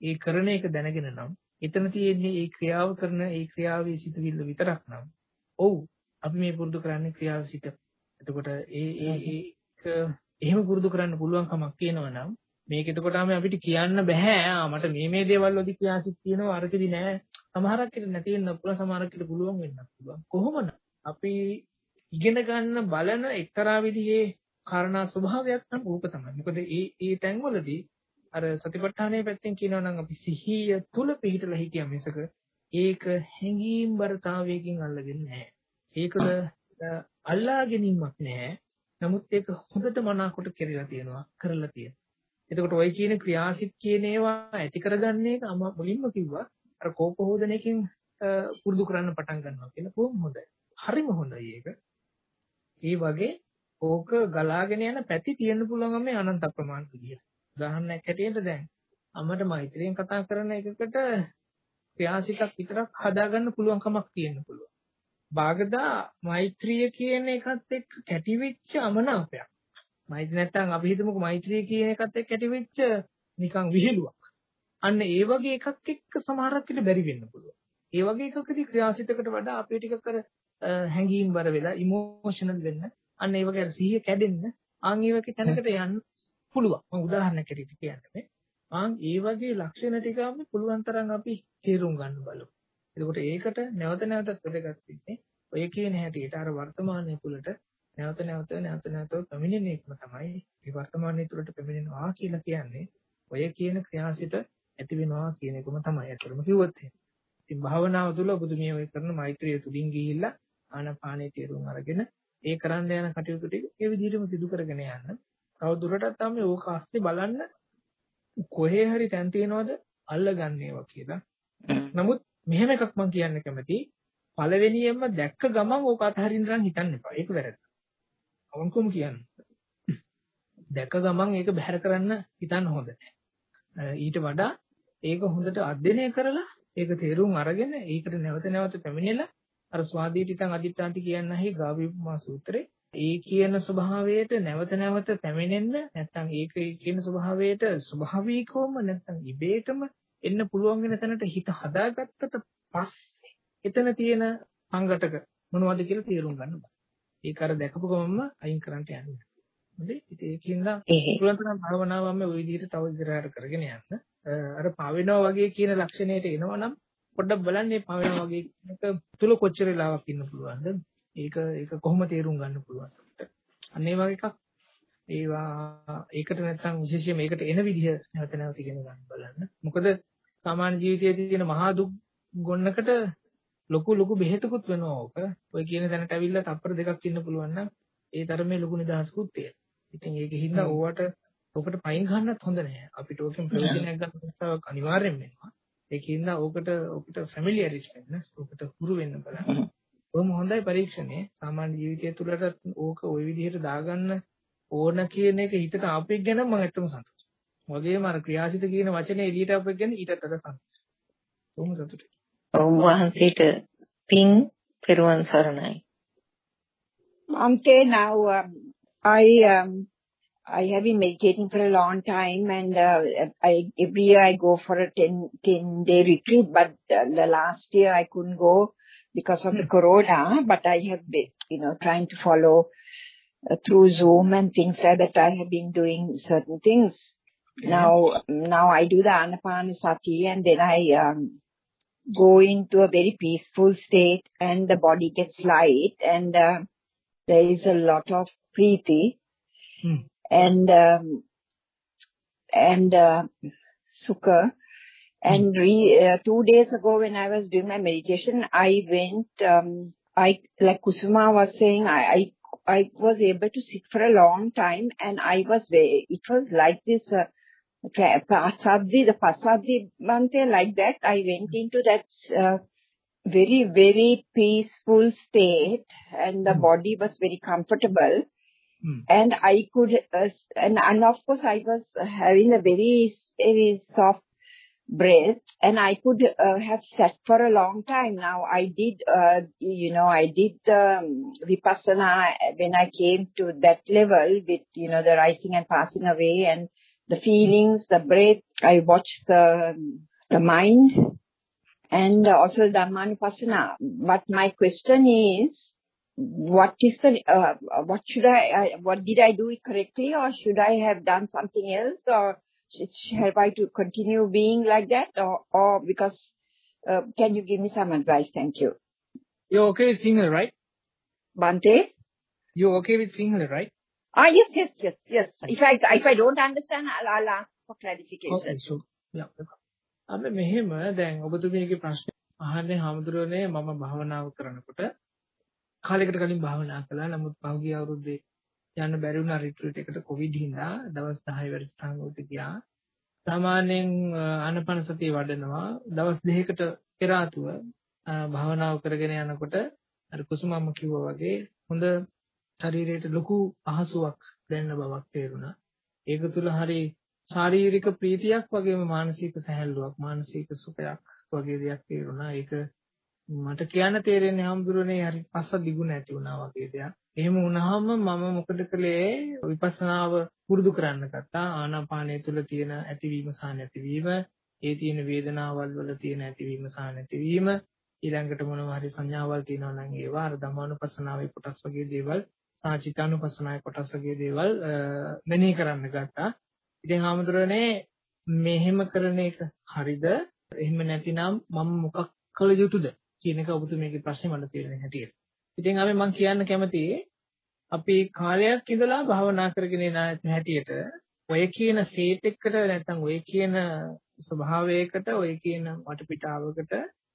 ඒ කරන එක දැනගෙන නම් එතන තියෙන්නේ ඒ ක්‍රියාව කරන ඒ ක්‍රියාවේ සිතුවිල්ල විතරක් නම්. ඔව් අපි මේ පුරුදු කරන්නේ ක්‍රියාවසිත. එතකොට ඒ ඒ ඒක එහෙම පුරුදු කරන්න පුළුවන් කමක් තියෙනවා නම් මේක එතකොටම අපිට කියන්න බෑ. මට මේ මේ දේවල් වලදී ක්‍රියාසිත තියෙනවා අරකෙදි නෑ. සමහරක් විට නැති වෙන්න පුළුවන් සමහරක් විට පුළුවන් වෙන්නත් පුළුවන්. කොහොමද අපි ඉගෙන ගන්න බලන එක්තරා විදිහේ කාරණා ස්වභාවයක් නම් ඕක තමයි මොකද ඒ ඒ තැන්වලදී අර සතිපට්ඨානයේ පැත්තෙන් කියනවා නම් අපි සිහිය තුල පිහිටලා හිටියා මිසක ඒක හැඟීම්බරතාවයකින් අල්ලගෙන නැහැ. ඒකද අල්ලා ගැනීමක් නැහැ. නමුත් ඒක හොඳට මනාකොට කෙරලා තියෙනවා කරලා තියෙනවා. එතකොට ওই කියන ක්‍රියාසිට කියන ඒවා ඇති කරගන්න එක අම මුලින්ම කිව්වා අර කෝප හොදන එකෙන් පුරුදු කරන්න පටන් ගන්නවා කියලා කොහොම හොඳයි. හරිම හොඳයි ඒක. ඒ වගේ ඕක ගලාගෙන යන පැති තියෙන්න පුළුවන් මේ අනන්ත ප්‍රමාණ විදියට. උදාහරණයක් හැටියට දැන් අම්මට මෛත්‍රියෙන් කතා කරන එකකට ක්‍රියාසිතක් විතරක් හදාගන්න පුළුවන් කමක් තියෙන්න පුළුවන්. බාගදා මෛත්‍රිය කියන එකත් එක්ක කැටිවෙච්ච අමනාපයක්. මෛත්‍රිය නැත්තම් අපි හිතමුකෝ මෛත්‍රිය කියන එකත් එක්ක කැටිවෙච්ච නිකන් විහිළුවක්. අන්න ඒ වගේ එකක් එක්ක සමහරක් විට බැරි වෙන්න පුළුවන්. ඒ වගේ එකකදී ක්‍රියාසිතකට වඩා අපේ ටිකක් අර හැඟීම් බර වෙලා ඉමෝෂනල් වෙන්න අන්න ඒ වගේ සිහිය කැඩෙන්න ආන් ඒ වගේ තැනකට යන්න පුළුවන්. මම උදාහරණයක් ඇටියට කියන්නේ. ආන් ඒ වගේ ලක්ෂණ ටික අපි පුළුවන් තරම් අපි තේරුම් ගන්න බලමු. එතකොට ඒකට නැවත නැවතත් වැදගත් වෙන්නේ ඔය කියන හැටියට අර වර්තමානයේ තුලට නැවත නැවත නැවත නැවත පැමිණෙන එකම තමයි මේ වර්තමානයේ තුලට පැමිණෙනවා කියලා කියන්නේ ඔය කියන ක්‍රියාසිත ඇති වෙනවා කියන එකම තමයි අතරම කිව්වොත් ඉතින් භාවනාව තුළ ඔබතුමිය ඔය කරන මෛත්‍රිය තුලින් ගිහිල්ලා ආනාපානයේ තේරුම් අරගෙන ඒ කරන්න යන කටයුතු ටික ඒ විදිහටම සිදු කරගෙන යන්න තව දුරටත් තමයි ඕක අස්සේ බලන්න කොහේ හරි තැන් තියනවද අල්ලගන්නේවා කියලා. නමුත් මෙහෙම එකක් මම කියන්න කැමති පළවෙනියෙන්ම දැක්ක ගමන් ඕක අතහරින්න නම් හිතන්න එපා. ඒක වැරද්ද. අවංකවම කියන්න. දැක්ක ගමන් ඒක බැහැර කරන්න හිතන්න හොඳ. ඊට වඩා ඒක හොඳට අධ්‍යයනය කරලා ඒක තේරුම් අරගෙන ඒකට නැවත නැවත පැමිණෙලා අර ස්වාදීටිතං අදිත්‍යාන්ති කියන්නහි ගාවිපමා සූත්‍රේ ඒ කියන ස්වභාවයට නැවත නැවත පැමිණෙන්න නැත්නම් ඒක කියන ස්වභාවයට ස්වභාවිකවම නැත්නම් ඉබේටම එන්න පුළුවන් වෙන තැනට හිත හදාගත්තට පස්සේ එතන තියෙන සංගතක මොනවද කියලා තේරුම් ගන්න බෑ. ඒක අර දැකපු ගමන්ම අයින් කරන්න යන්නේ. හොඳයි. ඉතින් ඒකින්ද පුළුවන් තරම් භාවනාවම ওই විදිහට තව ඉස්සරහට කරගෙන යන්න. අර පාවෙනවා වගේ කියන ලක්ෂණයට එනවනම් පොඩ්ඩක් බලන්න මේ පාවෙනවා වගේ එක තුල කොච්චර වෙලාවක් ඉන්න පුළුවන්ද? ඒක ඒක කොහොම තේරුම් ගන්න පුළුවන්. අන්න ඒ වගේ එකක් ඒවා ඒකට නැත්තම් විශේෂයෙන් මේකට එන විදිහ නැවත නැවත ඉගෙන ගන්න බලන්න. මොකද සාමාන්‍ය ජීවිතයේ තියෙන මහා දුක් ගොන්නකට ලොකු ලොකු බෙහෙතකුත් වෙනවා ඕක. ඔය කියන තැනට ඇවිල්ලා තප්පර දෙකක් ඉන්න පුළුවන් නම් ඒ තරමේ ලොකු නිදහසකුත් තියෙනවා. ඉතින් ඒකෙහිඳ ඕවට ඔකට පයින් ගන්නත් හොඳ නෑ. අපිට ඕකෙන් ප්‍රයෝජනයක් ගන්න උත්සාහයක් අනිවාර්යෙන් වෙනවා. ඒකින්ද ඕකට ඔකට ෆැමිලියරිස් වෙන්න, ඕකට හුරු වෙන්න බලන්න. බොහොම හොඳයි පරීක්ෂණය. සාමාන්‍ය ජීවිතය තුළට ඕක ওই විදිහට දාගන්න ඕන කියන එක හිතට ආපෙක් ගැන මම ඇත්තම සතුටුයි. වගේම අර ක්‍රියාසිත කියන වචනේ එළියට ආපෙක් ගැන ඊටත් වඩා සතුටුයි. බොහොම සතුටුයි. ඔව් වහන්සේට පින් පෙරවන් සරණයි. Now um, I um, I have been meditating for a long time and uh, I, every year I go for a 10, 10 day retreat, but uh, the last year I couldn't go because of the corona, but I have been, you know, trying to follow uh, through Zoom and things like that. I have been doing certain things. Now, now I do the Anapanasati and then I um, go into a very peaceful state and the body gets light and uh, there is a lot of preeti. Hmm. And um, and uh, sukha. And re, uh, two days ago, when I was doing my meditation, I went. Um, I like Kusuma was saying, I, I I was able to sit for a long time, and I was very. It was like this. Uh, Pasadhi, the Pasadhi Bante, like that. I went into that uh, very, very peaceful state, and the body was very comfortable. Hmm. And I could, uh, and, and of course, I was having a very, very soft breath, and I could uh, have sat for a long time. Now, I did, uh, you know, I did um, vipassana when I came to that level with, you know, the rising and passing away and the feelings, the breath. I watched the the mind and also the Dhammanupassana. But my question is, what is the, uh, what should I, I, what did I do correctly or should I have done something else or have I to continue being like that or, or because, uh, can you give me some advice? Thank you. You're okay with Sinhala, right? Bante? You're okay with Sinhala, right? Ah, yes, yes, yes, yes. If I, if I don't understand, I'll, I'll ask for clarification. Okay, so, yeah. අපි මෙහෙම දැන් ඔබතුමියගේ ප්‍රශ්නේ අහන්නේ හැමදෙරෝනේ මම භාවනාව කරනකොට කාලයකට කලින් භාවනා කළා. නමුත් පහුගිය අවුරුද්දේ යන්න බැරි වුණා රිට්‍රීට් එකට කොවිඩ් හින්දා. දවස් 10 වැඩසටහන් වලට ගියා. සාමාන්‍යයෙන් ආනපන සතිය වඩනවා. දවස් දෙකකට පෙර ආතුව භාවනාව කරගෙන යනකොට අර කුසුමම්ම කිව්වා වගේ හොඳ ශරීරයට ලොකු පහසුවක් දැනෙන බවක් තේරුණා. ඒක තුල හරි ශාරීරික ප්‍රීතියක් වගේම මානසික සැහැල්ලුවක් මානසික සුඛයක් වගේ දෙයක් තේරුණා. ඒක මට කියන්න තේරෙන්නේ හැමදුරනේ හරි පස්ස දිගුණ ඇති වුණා වගේ දෙයක්. එහෙම වුණාම මම මොකද කළේ විපස්සනාව පුරුදු කරන්න ගත්තා. ආනාපානය තුල තියෙන ඇතිවීම සහ නැතිවීම, ඒ තියෙන වේදනාවල් වල තියෙන ඇතිවීම සහ නැතිවීම, ඊළඟට මොනවා හරි සංඥාවල් තියෙනවා නම් ඒවා අර ධම්මානුපස්සනාවේ කොටස් වගේ දේවල්, සාචිතානුපස්සනාවේ කොටස් වගේ දේවල් මෙනෙහි කරන්න ගත්තා. ඉතින් හැමදුරනේ මෙහෙම කරන එක හරිද? එහෙම නැතිනම් මම මොකක් කළ යුතුද? කියන එක ඔබතුමීගේ ප්‍රශ්නේ මට තේරෙන හැටියට. ඉතින් අපි මම කියන්න කැමතියි අපි කාලයක් ඉඳලා භාවනා කරගෙන යන හැටියට ඔය කියන සේට් එකකට නැත්නම් ඔය කියන ස්වභාවයකට ඔය කියන වටපිටාවකට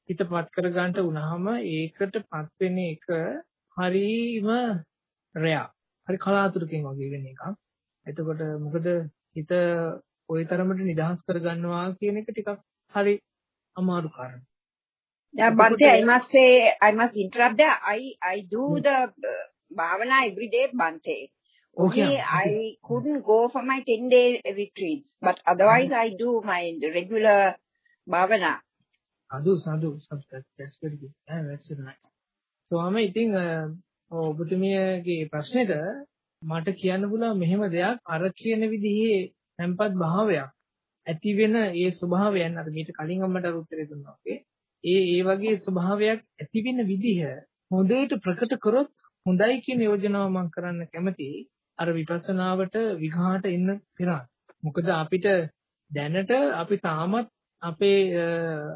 හිතපත් කරගන්න වුණාම ඒකටපත් වෙන එක හරීම රෙයා. හරි කලාතුරකින් වගේ වෙන එකක්. එතකොට මොකද හිත ওই තරමට නිදහස් කරගන්නවා කියන එක ටිකක් හරි අමාරු කාරණා. Yeah, Bante, I must say, I must interrupt there. I, I do the uh, bhavana every day, Bante. Okay. okay. I couldn't go for my 10 day retreats, but otherwise. I do my regular bhavana. Sadhu, sadhu. That's very good. Yeah, that's nice. So, මම ඉතින් ඔබතුමියගේ ප්‍රශ්නෙට මට කියන්න පුළුවන් මෙහෙම දෙයක් අර කියන විදිහේ tempat භාවයක් ඇති වෙන ඒ ස්වභාවයන් අර මීට කලින් අම්මට උත්තර දුන්නා වගේ ඒ ඒ වගේ ස්වභාවයක් ඇති වෙන විදිහ හොඳට ප්‍රකට කරොත් හොඳයි කියන යෝජනාව මම කරන්න කැමතියි. අර විපස්සනාවට විඝාට එන්න පෙර. මොකද අපිට දැනට අපි තාමත් අපේ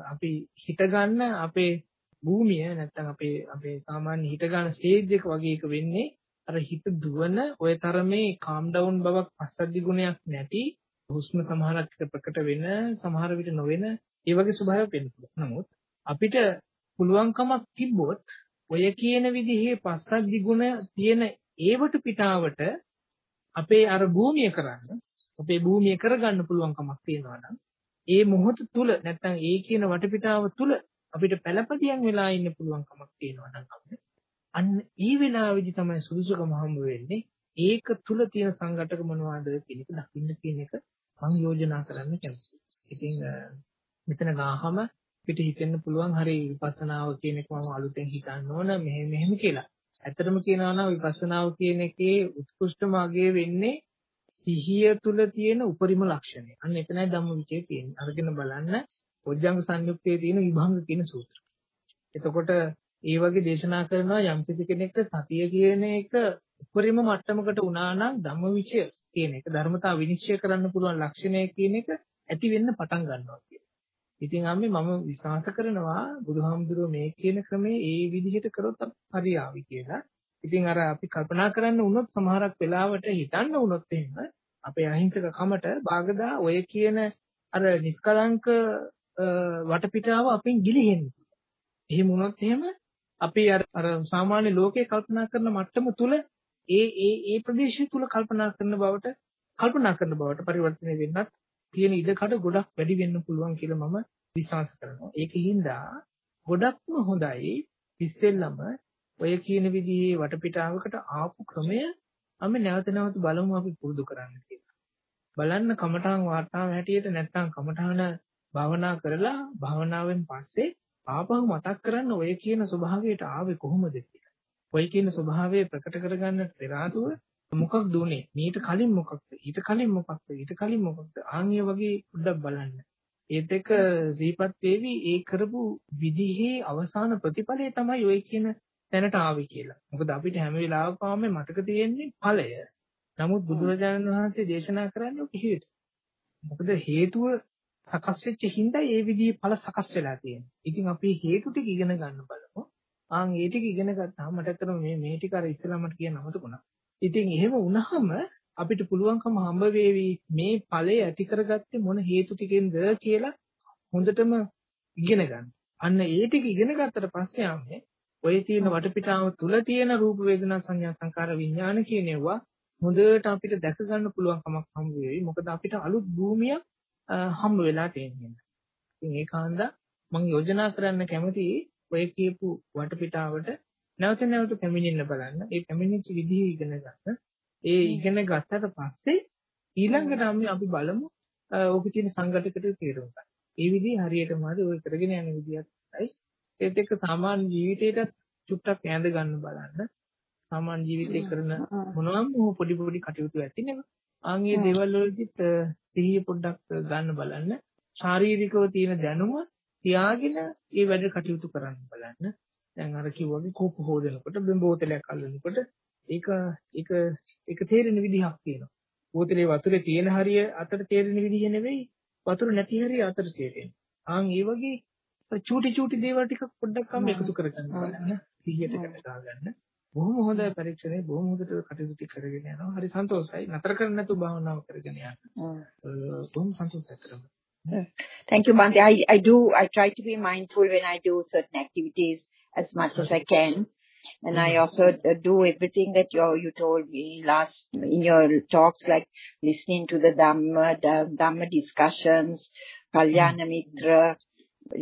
අපි හිත ගන්න අපේ භූමිය නැත්තම් අපේ අපේ සාමාන්‍ය හිත ගන්න ස්ටේජ් එක වගේ එක වෙන්නේ අර හිත දුවන ওই තරමේ කාම් ඩවුන් බවක් පස්සද්ධි ගුණයක් නැති හුස්ම සමහරක් ප්‍රකට වෙන සමහර විට නොවන ඒ වගේ ස්වභාවයක් වෙන්න පුළුවන්. නමුත් අපිට පුළුවන්කමක් තිබ්බොත් ඔය කියන විදිහේ පස්සද්ධි ගුණ තියෙන ඒවට පිටාවට අපේ අර භූමිය කරන්න අපේ භූමිය කරගන්න පුළුවන්කමක් තියෙනවා නම් ඒ මොහොත තුල නැත්තම් ඒ කියන වටපිටාව තුල අපිට පළපදියම් වෙලා ඉන්න පුළුවන්කමක් තියෙනවා නම් අපිට අන්න ඒ වෙලාවෙදි තමයි සුදුසුකම හම්බ වෙන්නේ ඒක තුල තියෙන සංඝටක මොනවද කියන එක දකින්න කියන එක සංයෝජනා කරන්න කැමතියි. ඉතින් මෙතන ගාහම පිට හිතෙන්න පුළුවන් හරි විපස්සනාව කියන එක මම අලුතෙන් හිතන්න ඕන මෙහෙම මෙහෙම කියලා. ඇත්තටම කියනවා නම් විපස්සනාව කියන එකේ උත්කෘෂ්ඨම අගය වෙන්නේ සිහිය තුල තියෙන උපරිම ලක්ෂණය. අන්න එතනයි ධම්මවිචේ තියෙන්නේ. අරගෙන බලන්න පොජ්ජංග සංයුක්තයේ තියෙන විභංග කියන සූත්‍රය. එතකොට ඒ වගේ දේශනා කරනවා යම් කෙනෙක් සතිය කියන එක උපරිම මට්ටමකට උනා නම් ධම්මවිචය කියන එක ධර්මතා විනිශ්චය කරන්න පුළුවන් ලක්ෂණය කියන එක ඇති වෙන්න පටන් ගන්නවා කියන. ඉතින් අම්මේ මම විශ්වාස කරනවා බුදුහාමුදුරුවෝ මේ කියන ක්‍රමේ ඒ විදිහට කරොත් හරියාවි කියලා. ඉතින් අර අපි කල්පනා කරන්න වුණොත් සමහරක් වෙලාවට හිතන්න වුණොත් එහෙම අපේ අහිංසක කමට බාගදා ඔය කියන අර නිස්කලංක වටපිටාව අපෙන් ගිලිහෙන්නේ. එහෙම වුණොත් එහෙම අපි අර අර සාමාන්‍ය ලෝකේ කල්පනා කරන මට්ටම තුල ඒ ඒ ඒ ප්‍රදේශය තුල කල්පනා කරන බවට කල්පනා කරන බවට පරිවර්තනය වෙන්නත් තියෙන ඉඩකඩ ගොඩක් වැඩි වෙන්න පුළුවන් කියලා මම විශ්වාස කරනවා. ඒකින්ද ගොඩක්ම හොඳයි ඉස්සෙල්ලම ඔය කියන විදිහේ වටපිටාවකට ආපු ක්‍රමය අපි නැවත නැවත බලමු අපි පුරුදු කරන්න කියලා. බලන්න කමඨාන් වාර්තාව හැටියට නැත්නම් කමඨාන භාවනා කරලා භාවනාවෙන් පස්සේ ආපහු මතක් කරන්න ඔය කියන ස්වභාවයට ආවේ කොහොමද කියලා. ඔය කියන ස්වභාවය ප්‍රකට කරගන්න පෙර ආතුව මොකක්ද උනේ? ඊට කලින් මොකක්ද? ඊට කලින් මොකක්ද? ඊට කලින් මොකක්ද? ආන්‍ය වගේ පොඩ්ඩක් බලන්න. ඒත් එක සීපත් වේවි ඒ කරපු විදිහේ අවසාන ප්‍රතිඵලය තමයි ඔය කියන තැනට ආවේ කියලා. මොකද අපිට හැම වෙලාවකම මතක තියෙන්නේ ඵලය. නමුත් බුදුරජාණන් වහන්සේ දේශනා කරන්නේ ඔක හේතු. මොකද හේතුව සකස් වෙච්ච හින්දා ඒ විදිහේ ඵල සකස් වෙලා තියෙන්නේ. ඉතින් අපි හේතු ටික ඉගෙන ගන්න බලමු. ආන් ඒ ටික ඉගෙන ගත්තාම මට අතන මේ මේ ටික අර ඉස්සෙල්ලාමට කියන අමතකුණා. ඉතින් එහෙම වුණාම අපිට පුළුවන්කම හම්බ වෙවි මේ ඵලය ඇති කරගත්තේ මොන හේතු ටිකෙන්ද කියලා හොඳටම ඉගෙන ගන්න. අන්න ඒ ටික ඉගෙන ගත්තට පස්සේ ආන්නේ ඔය තියෙන වටපිටාව තුල තියෙන රූප වේදනා සංඥා සංකාර විඥාන කියන ඒවා හොඳට අපිට දැක ගන්න පුළුවන් කමක් හම්බ වෙයි. මොකද අපිට අලුත් භූමියක් හම්බ වෙලා තියෙනවා. ඉතින් ඒකාන්ද මම යෝජනා කරන්න කැමතියි ඔය කියපු වටපිටාවට නැවත නැවත පැමිණෙන්න බලන්න. ඒ පැමිණිච්ච විදිහ ඉගෙන ගන්න. ඒ ඉගෙන ගත්තට පස්සේ ඊළඟට අපි බලමු ඔක තියෙන සංගතකට තේරුම් ගන්න. ඒ විදිහ හරියටම හරි ඔය කරගෙන යන විදිහයි. ඒත් එක්ක සාමාන්‍ය ජීවිතේට චුට්ටක් ඈඳ ගන්න බලන්න. සාමාන්‍ය ජීවිතේ කරන මොනවාම පොඩි පොඩි කටයුතු ඇතිනේ. ආන්ගේ දේවල් වලදීත් සිහිය පොඩ්ඩක් ගන්න බලන්න. ශාරීරිකව තියෙන දැනුම තියාගෙන මේ වැඩ කටයුතු කරන්න බලන්න. දැන් අර කිව්වාගේ කෝප හොදනකොට බෝතලයක් අල්ලනකොට ඒක ඒක ඒක තේරෙන විදිහක් තියෙනවා. බෝතලේ වතුරේ තියෙන හරිය අතට තේරෙන විදිහ නෙවෙයි වතුර නැති හරිය අතට තේරෙන්නේ. ආන් ඒ වගේ චූටි චූටි දේවල් ටික පොඩ්ඩක් අම එකතු කරගන්න බලන්න. සිහියට කතා ගන්න. බොහොම හොඳ පරීක්ෂණේ බොහොම හොඳට කටයුතු කරගෙන යනවා. හරි සන්තෝෂයි. නතර කරන්න නැතුව භාවනාව කරගෙන යන්න. බොහොම සන්තෝෂයි කරනවා. Thank you, Bhante. I, I do, I try to be mindful when I do certain activities as much as I can. And I mm-hmm. also do everything that you you told me last in your talks, like listening to the Dhamma, Dhamma discussions, Kalyana mm-hmm. Mitra.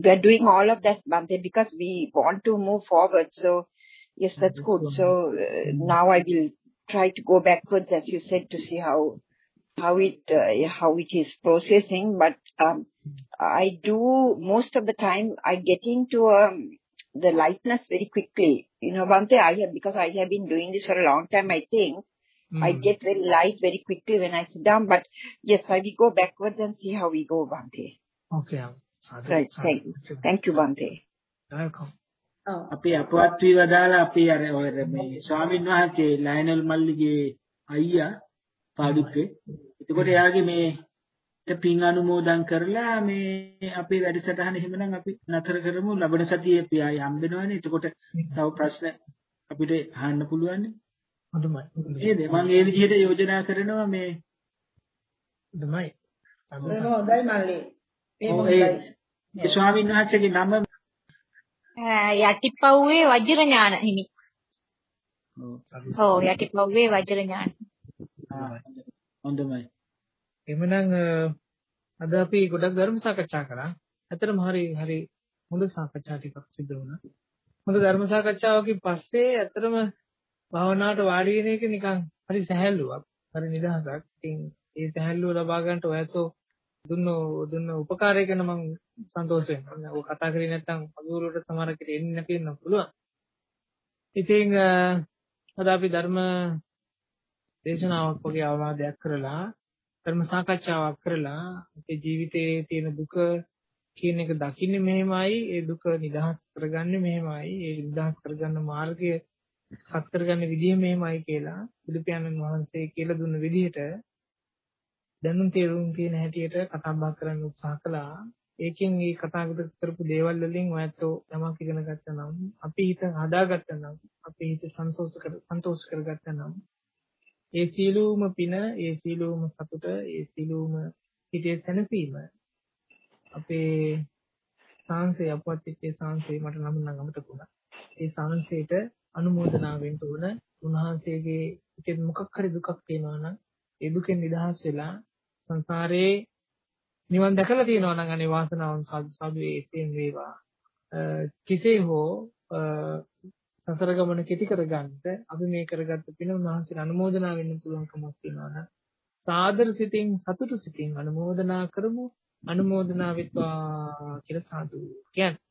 We are doing all of that, Bhante, because we want to move forward. So, yes, that's good. So uh, now I will try to go backwards, as you said, to see how how it uh, how it is processing. But um, I do most of the time I get into um, the lightness very quickly. You know, Bhante, I have, because I have been doing this for a long time, I think, mm. I get very light very quickly when I sit down. But yes, I will go backwards and see how we go, Bhante. Okay. Right. Thank, thank you, Bhante. Welcome. අපි අපවත් වී වදාලා අපි අර ඔය මේ ස්වාමීන් වහන්සේ Lionel මල්ලිගේ අයියා පාඩුක්කේ එතකොට එයාගේ මේ පින් අනුමෝදන් කරලා මේ අපේ වැඩසටහන එහෙමනම් අපි නතර කරමු ලබන සතියේ අපි ආයෙ හම්බ වෙනවනේ. එතකොට තව ප්‍රශ්න අපිට අහන්න පුළුවන්. හොඳයි. නේද? මම ඒ විදිහට යෝජනා කරනවා මේ හොඳයි. හොඳයි මල්ලි. මේ ස්වාමීන් වහන්සේගේ නම යටිපව්වේ වජිර ඥාන හිමි. ඔව් යටිපව්වේ වජිර ඥාන. හොඳයි. එhmenan අද අපි ගොඩක් ධර්ම සාකච්ඡා කරා. ඇත්තටම හරි හරි හොඳ සාකච්ඡා ටිකක් සිදු වුණා. හොඳ ධර්ම සාකච්ඡාවකින් පස්සේ ඇත්තටම භාවනාවට වාඩි වෙන එක නිකන් හරි සැහැල්ලුවක්. හරි නිදහසක්. ඉතින් ඒ සැහැල්ලුව ලබා ගන්නට ඔයතෝ දුන්න දුන්න උපකාරය ගැන මම සන්තෝෂ වෙනවා. ඔය කතා කරේ නැත්නම් අගුරුවට සමහරකට එන්නේ නැති වෙන්න පුළුවන්. ඉතින් අද අපි ධර්ම දේශනාවක් වගේ අවවාදයක් කරලා ධර්ම සාකච්ඡාවක් කරලා අපේ ජීවිතයේ තියෙන දුක කියන එක දකින්නේ මෙහෙමයි ඒ දුක නිදහස් කරගන්නේ මෙහෙමයි ඒ නිදහස් කරගන්න මාර්ගය හත් කරගන්න විදිය මෙහෙමයි කියලා බුදු පියාණන් වහන්සේ කියලා දුන්න විදිහට දැනුම් තේරුම් කියන හැටියට කතා බහ කරන්න උත්සාහ කළා. ඒකෙන් මේ කතා කරපු දේවල් වලින් ඔයත්ෝ යමක් ඉගෙන ගත්තා නම් අපි හිත හදාගත්තා නම් අපි හිත සන්තෝෂ කර සන්තෝෂ කරගත්තා නම් ඒ සීලූම පින, ඒ සීලූම සතුට, ඒ සීලූම හිතේ සැනසීම අපේ සාංශය අපවත් එක්කේ සාංශය මට නම් නම් අමතක වුණා. ඒ සාංශයට අනුමೋದනා වෙන්න උන උන්වහන්සේගේ හිතේ මොකක් හරි දුකක් තියෙනවා නම් ඒ දුකෙන් නිදහස් වෙලා සංසාරේ නිවන් දැකලා තියෙනවා නම් අනේ වාසනාවන් සාදු සාදු ඒතෙන් වේවා. කෙසේ හෝ සසර ගමන කෙටි කරගන්නට අපි මේ කරගත්ත පින උන්වහන්සේට අනුමෝදනා වෙන්න පුළුවන්කමක් තියනවා නම් සාදර සිතින් සතුට සිතින් අනුමෝදනා කරමු. අනුමෝදනා විත්වා කියලා සාදු කියන්නේ.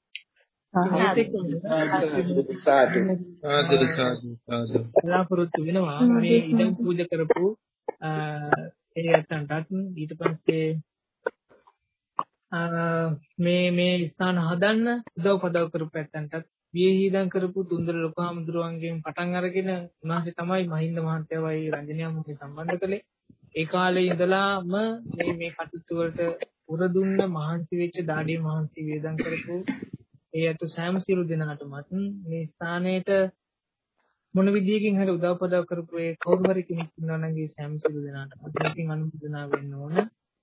සාදු. සාදු. සාදු බලාපොරොත්තු වෙනවා. මේ ඉඳන් පූජා කරපු ඒ අතන්ටත් ඊට පස්සේ මේ මේ ස්ථාන හදන්න උදව් පදව් කරපු ඇත්තන්ටත් වියහිදම් කරපු තුන්දර ලොකුහාමුදුරුවන්ගෙන් පටන් අරගෙන උන්වහන්සේ තමයි මහින්ද මහත්තයාවයි රංජනයා මුගේ සම්බන්ධ කළේ. ඒ කාලේ ඉඳලාම මේ මේ කටයුතු වලට උර දුන්න මහන්සි වෙච්ච දාඩිය මහන්සි වේදම් කරපු ඒ අත සෑම සියලු දෙනාටමත් මේ ස්ථානයේට මොන විදියකින් හරි උදව් පදව් කරපු ඒ කවුරු හරි කෙනෙක් ඉන්නවා නම් ඒ සෑම සියලු දෙනාටම මේකෙන් අනුමೋದනා වෙන්න ඕන.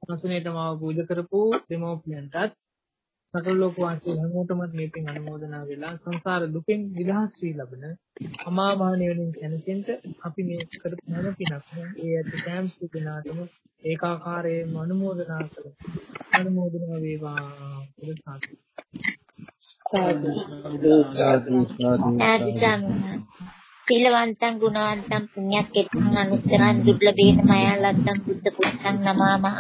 සසුනේට මාව පූජා කරපු දෙමෝපියන්ටත් සතර ලෝක වාසී හැමෝටම මේ පින් අනුමෝදනා වෙලා සංසාර දුකෙන් නිදහස් වී ලබන අමා මහ නිවනින් දැනෙන්න අපි මේ කරපු හැම පිනක්ම ඒ ඇති සෑම සුගනාතම ඒකාකාරයෙන්ම අනුමෝදනා කරමු. අනුමෝදනා වේවා. සාදු. සාදු. සාදු. සාදු. සීලවන්තං ගුණවන්තං පුඤ්ඤක්කෙත්තං අනුත්තරං දුර්ලභේන මයා ලද්දං බුද්ධ පුත්තං නමාමහ.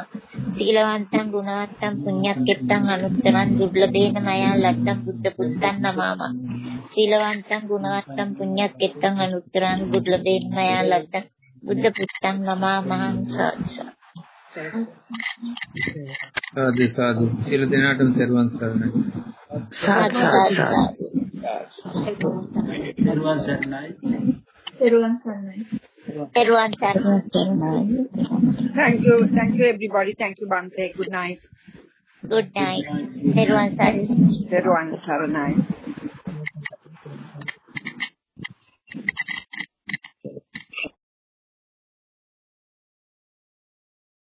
සීලවන්තං ගුණවන්තං පුඤ්ඤක්කෙත්තං අනුත්තරං දුර්ලභේන මයා ලද්දං බුද්ධ පුත්තං නමාමහ. සීලවන්තං ගුණවන්තං පුඤ්ඤක්කෙත්තං අනුත්තරං දුර්ලභේන මයා ලද්දං බුද්ධ පුත්තං නමාමහ සාදු සාදු සියලු දෙනාටම තෙරුවන් සරණයි සාදු සාදු තෙරුවන් සරණයි තෙරුවන් සරණයි තෙරුවන් සරණයි Thank you. Thank you, everybody. Thank you, Bante. Good night. good night තෙරුවන් සරණයි Everyone, Saranai.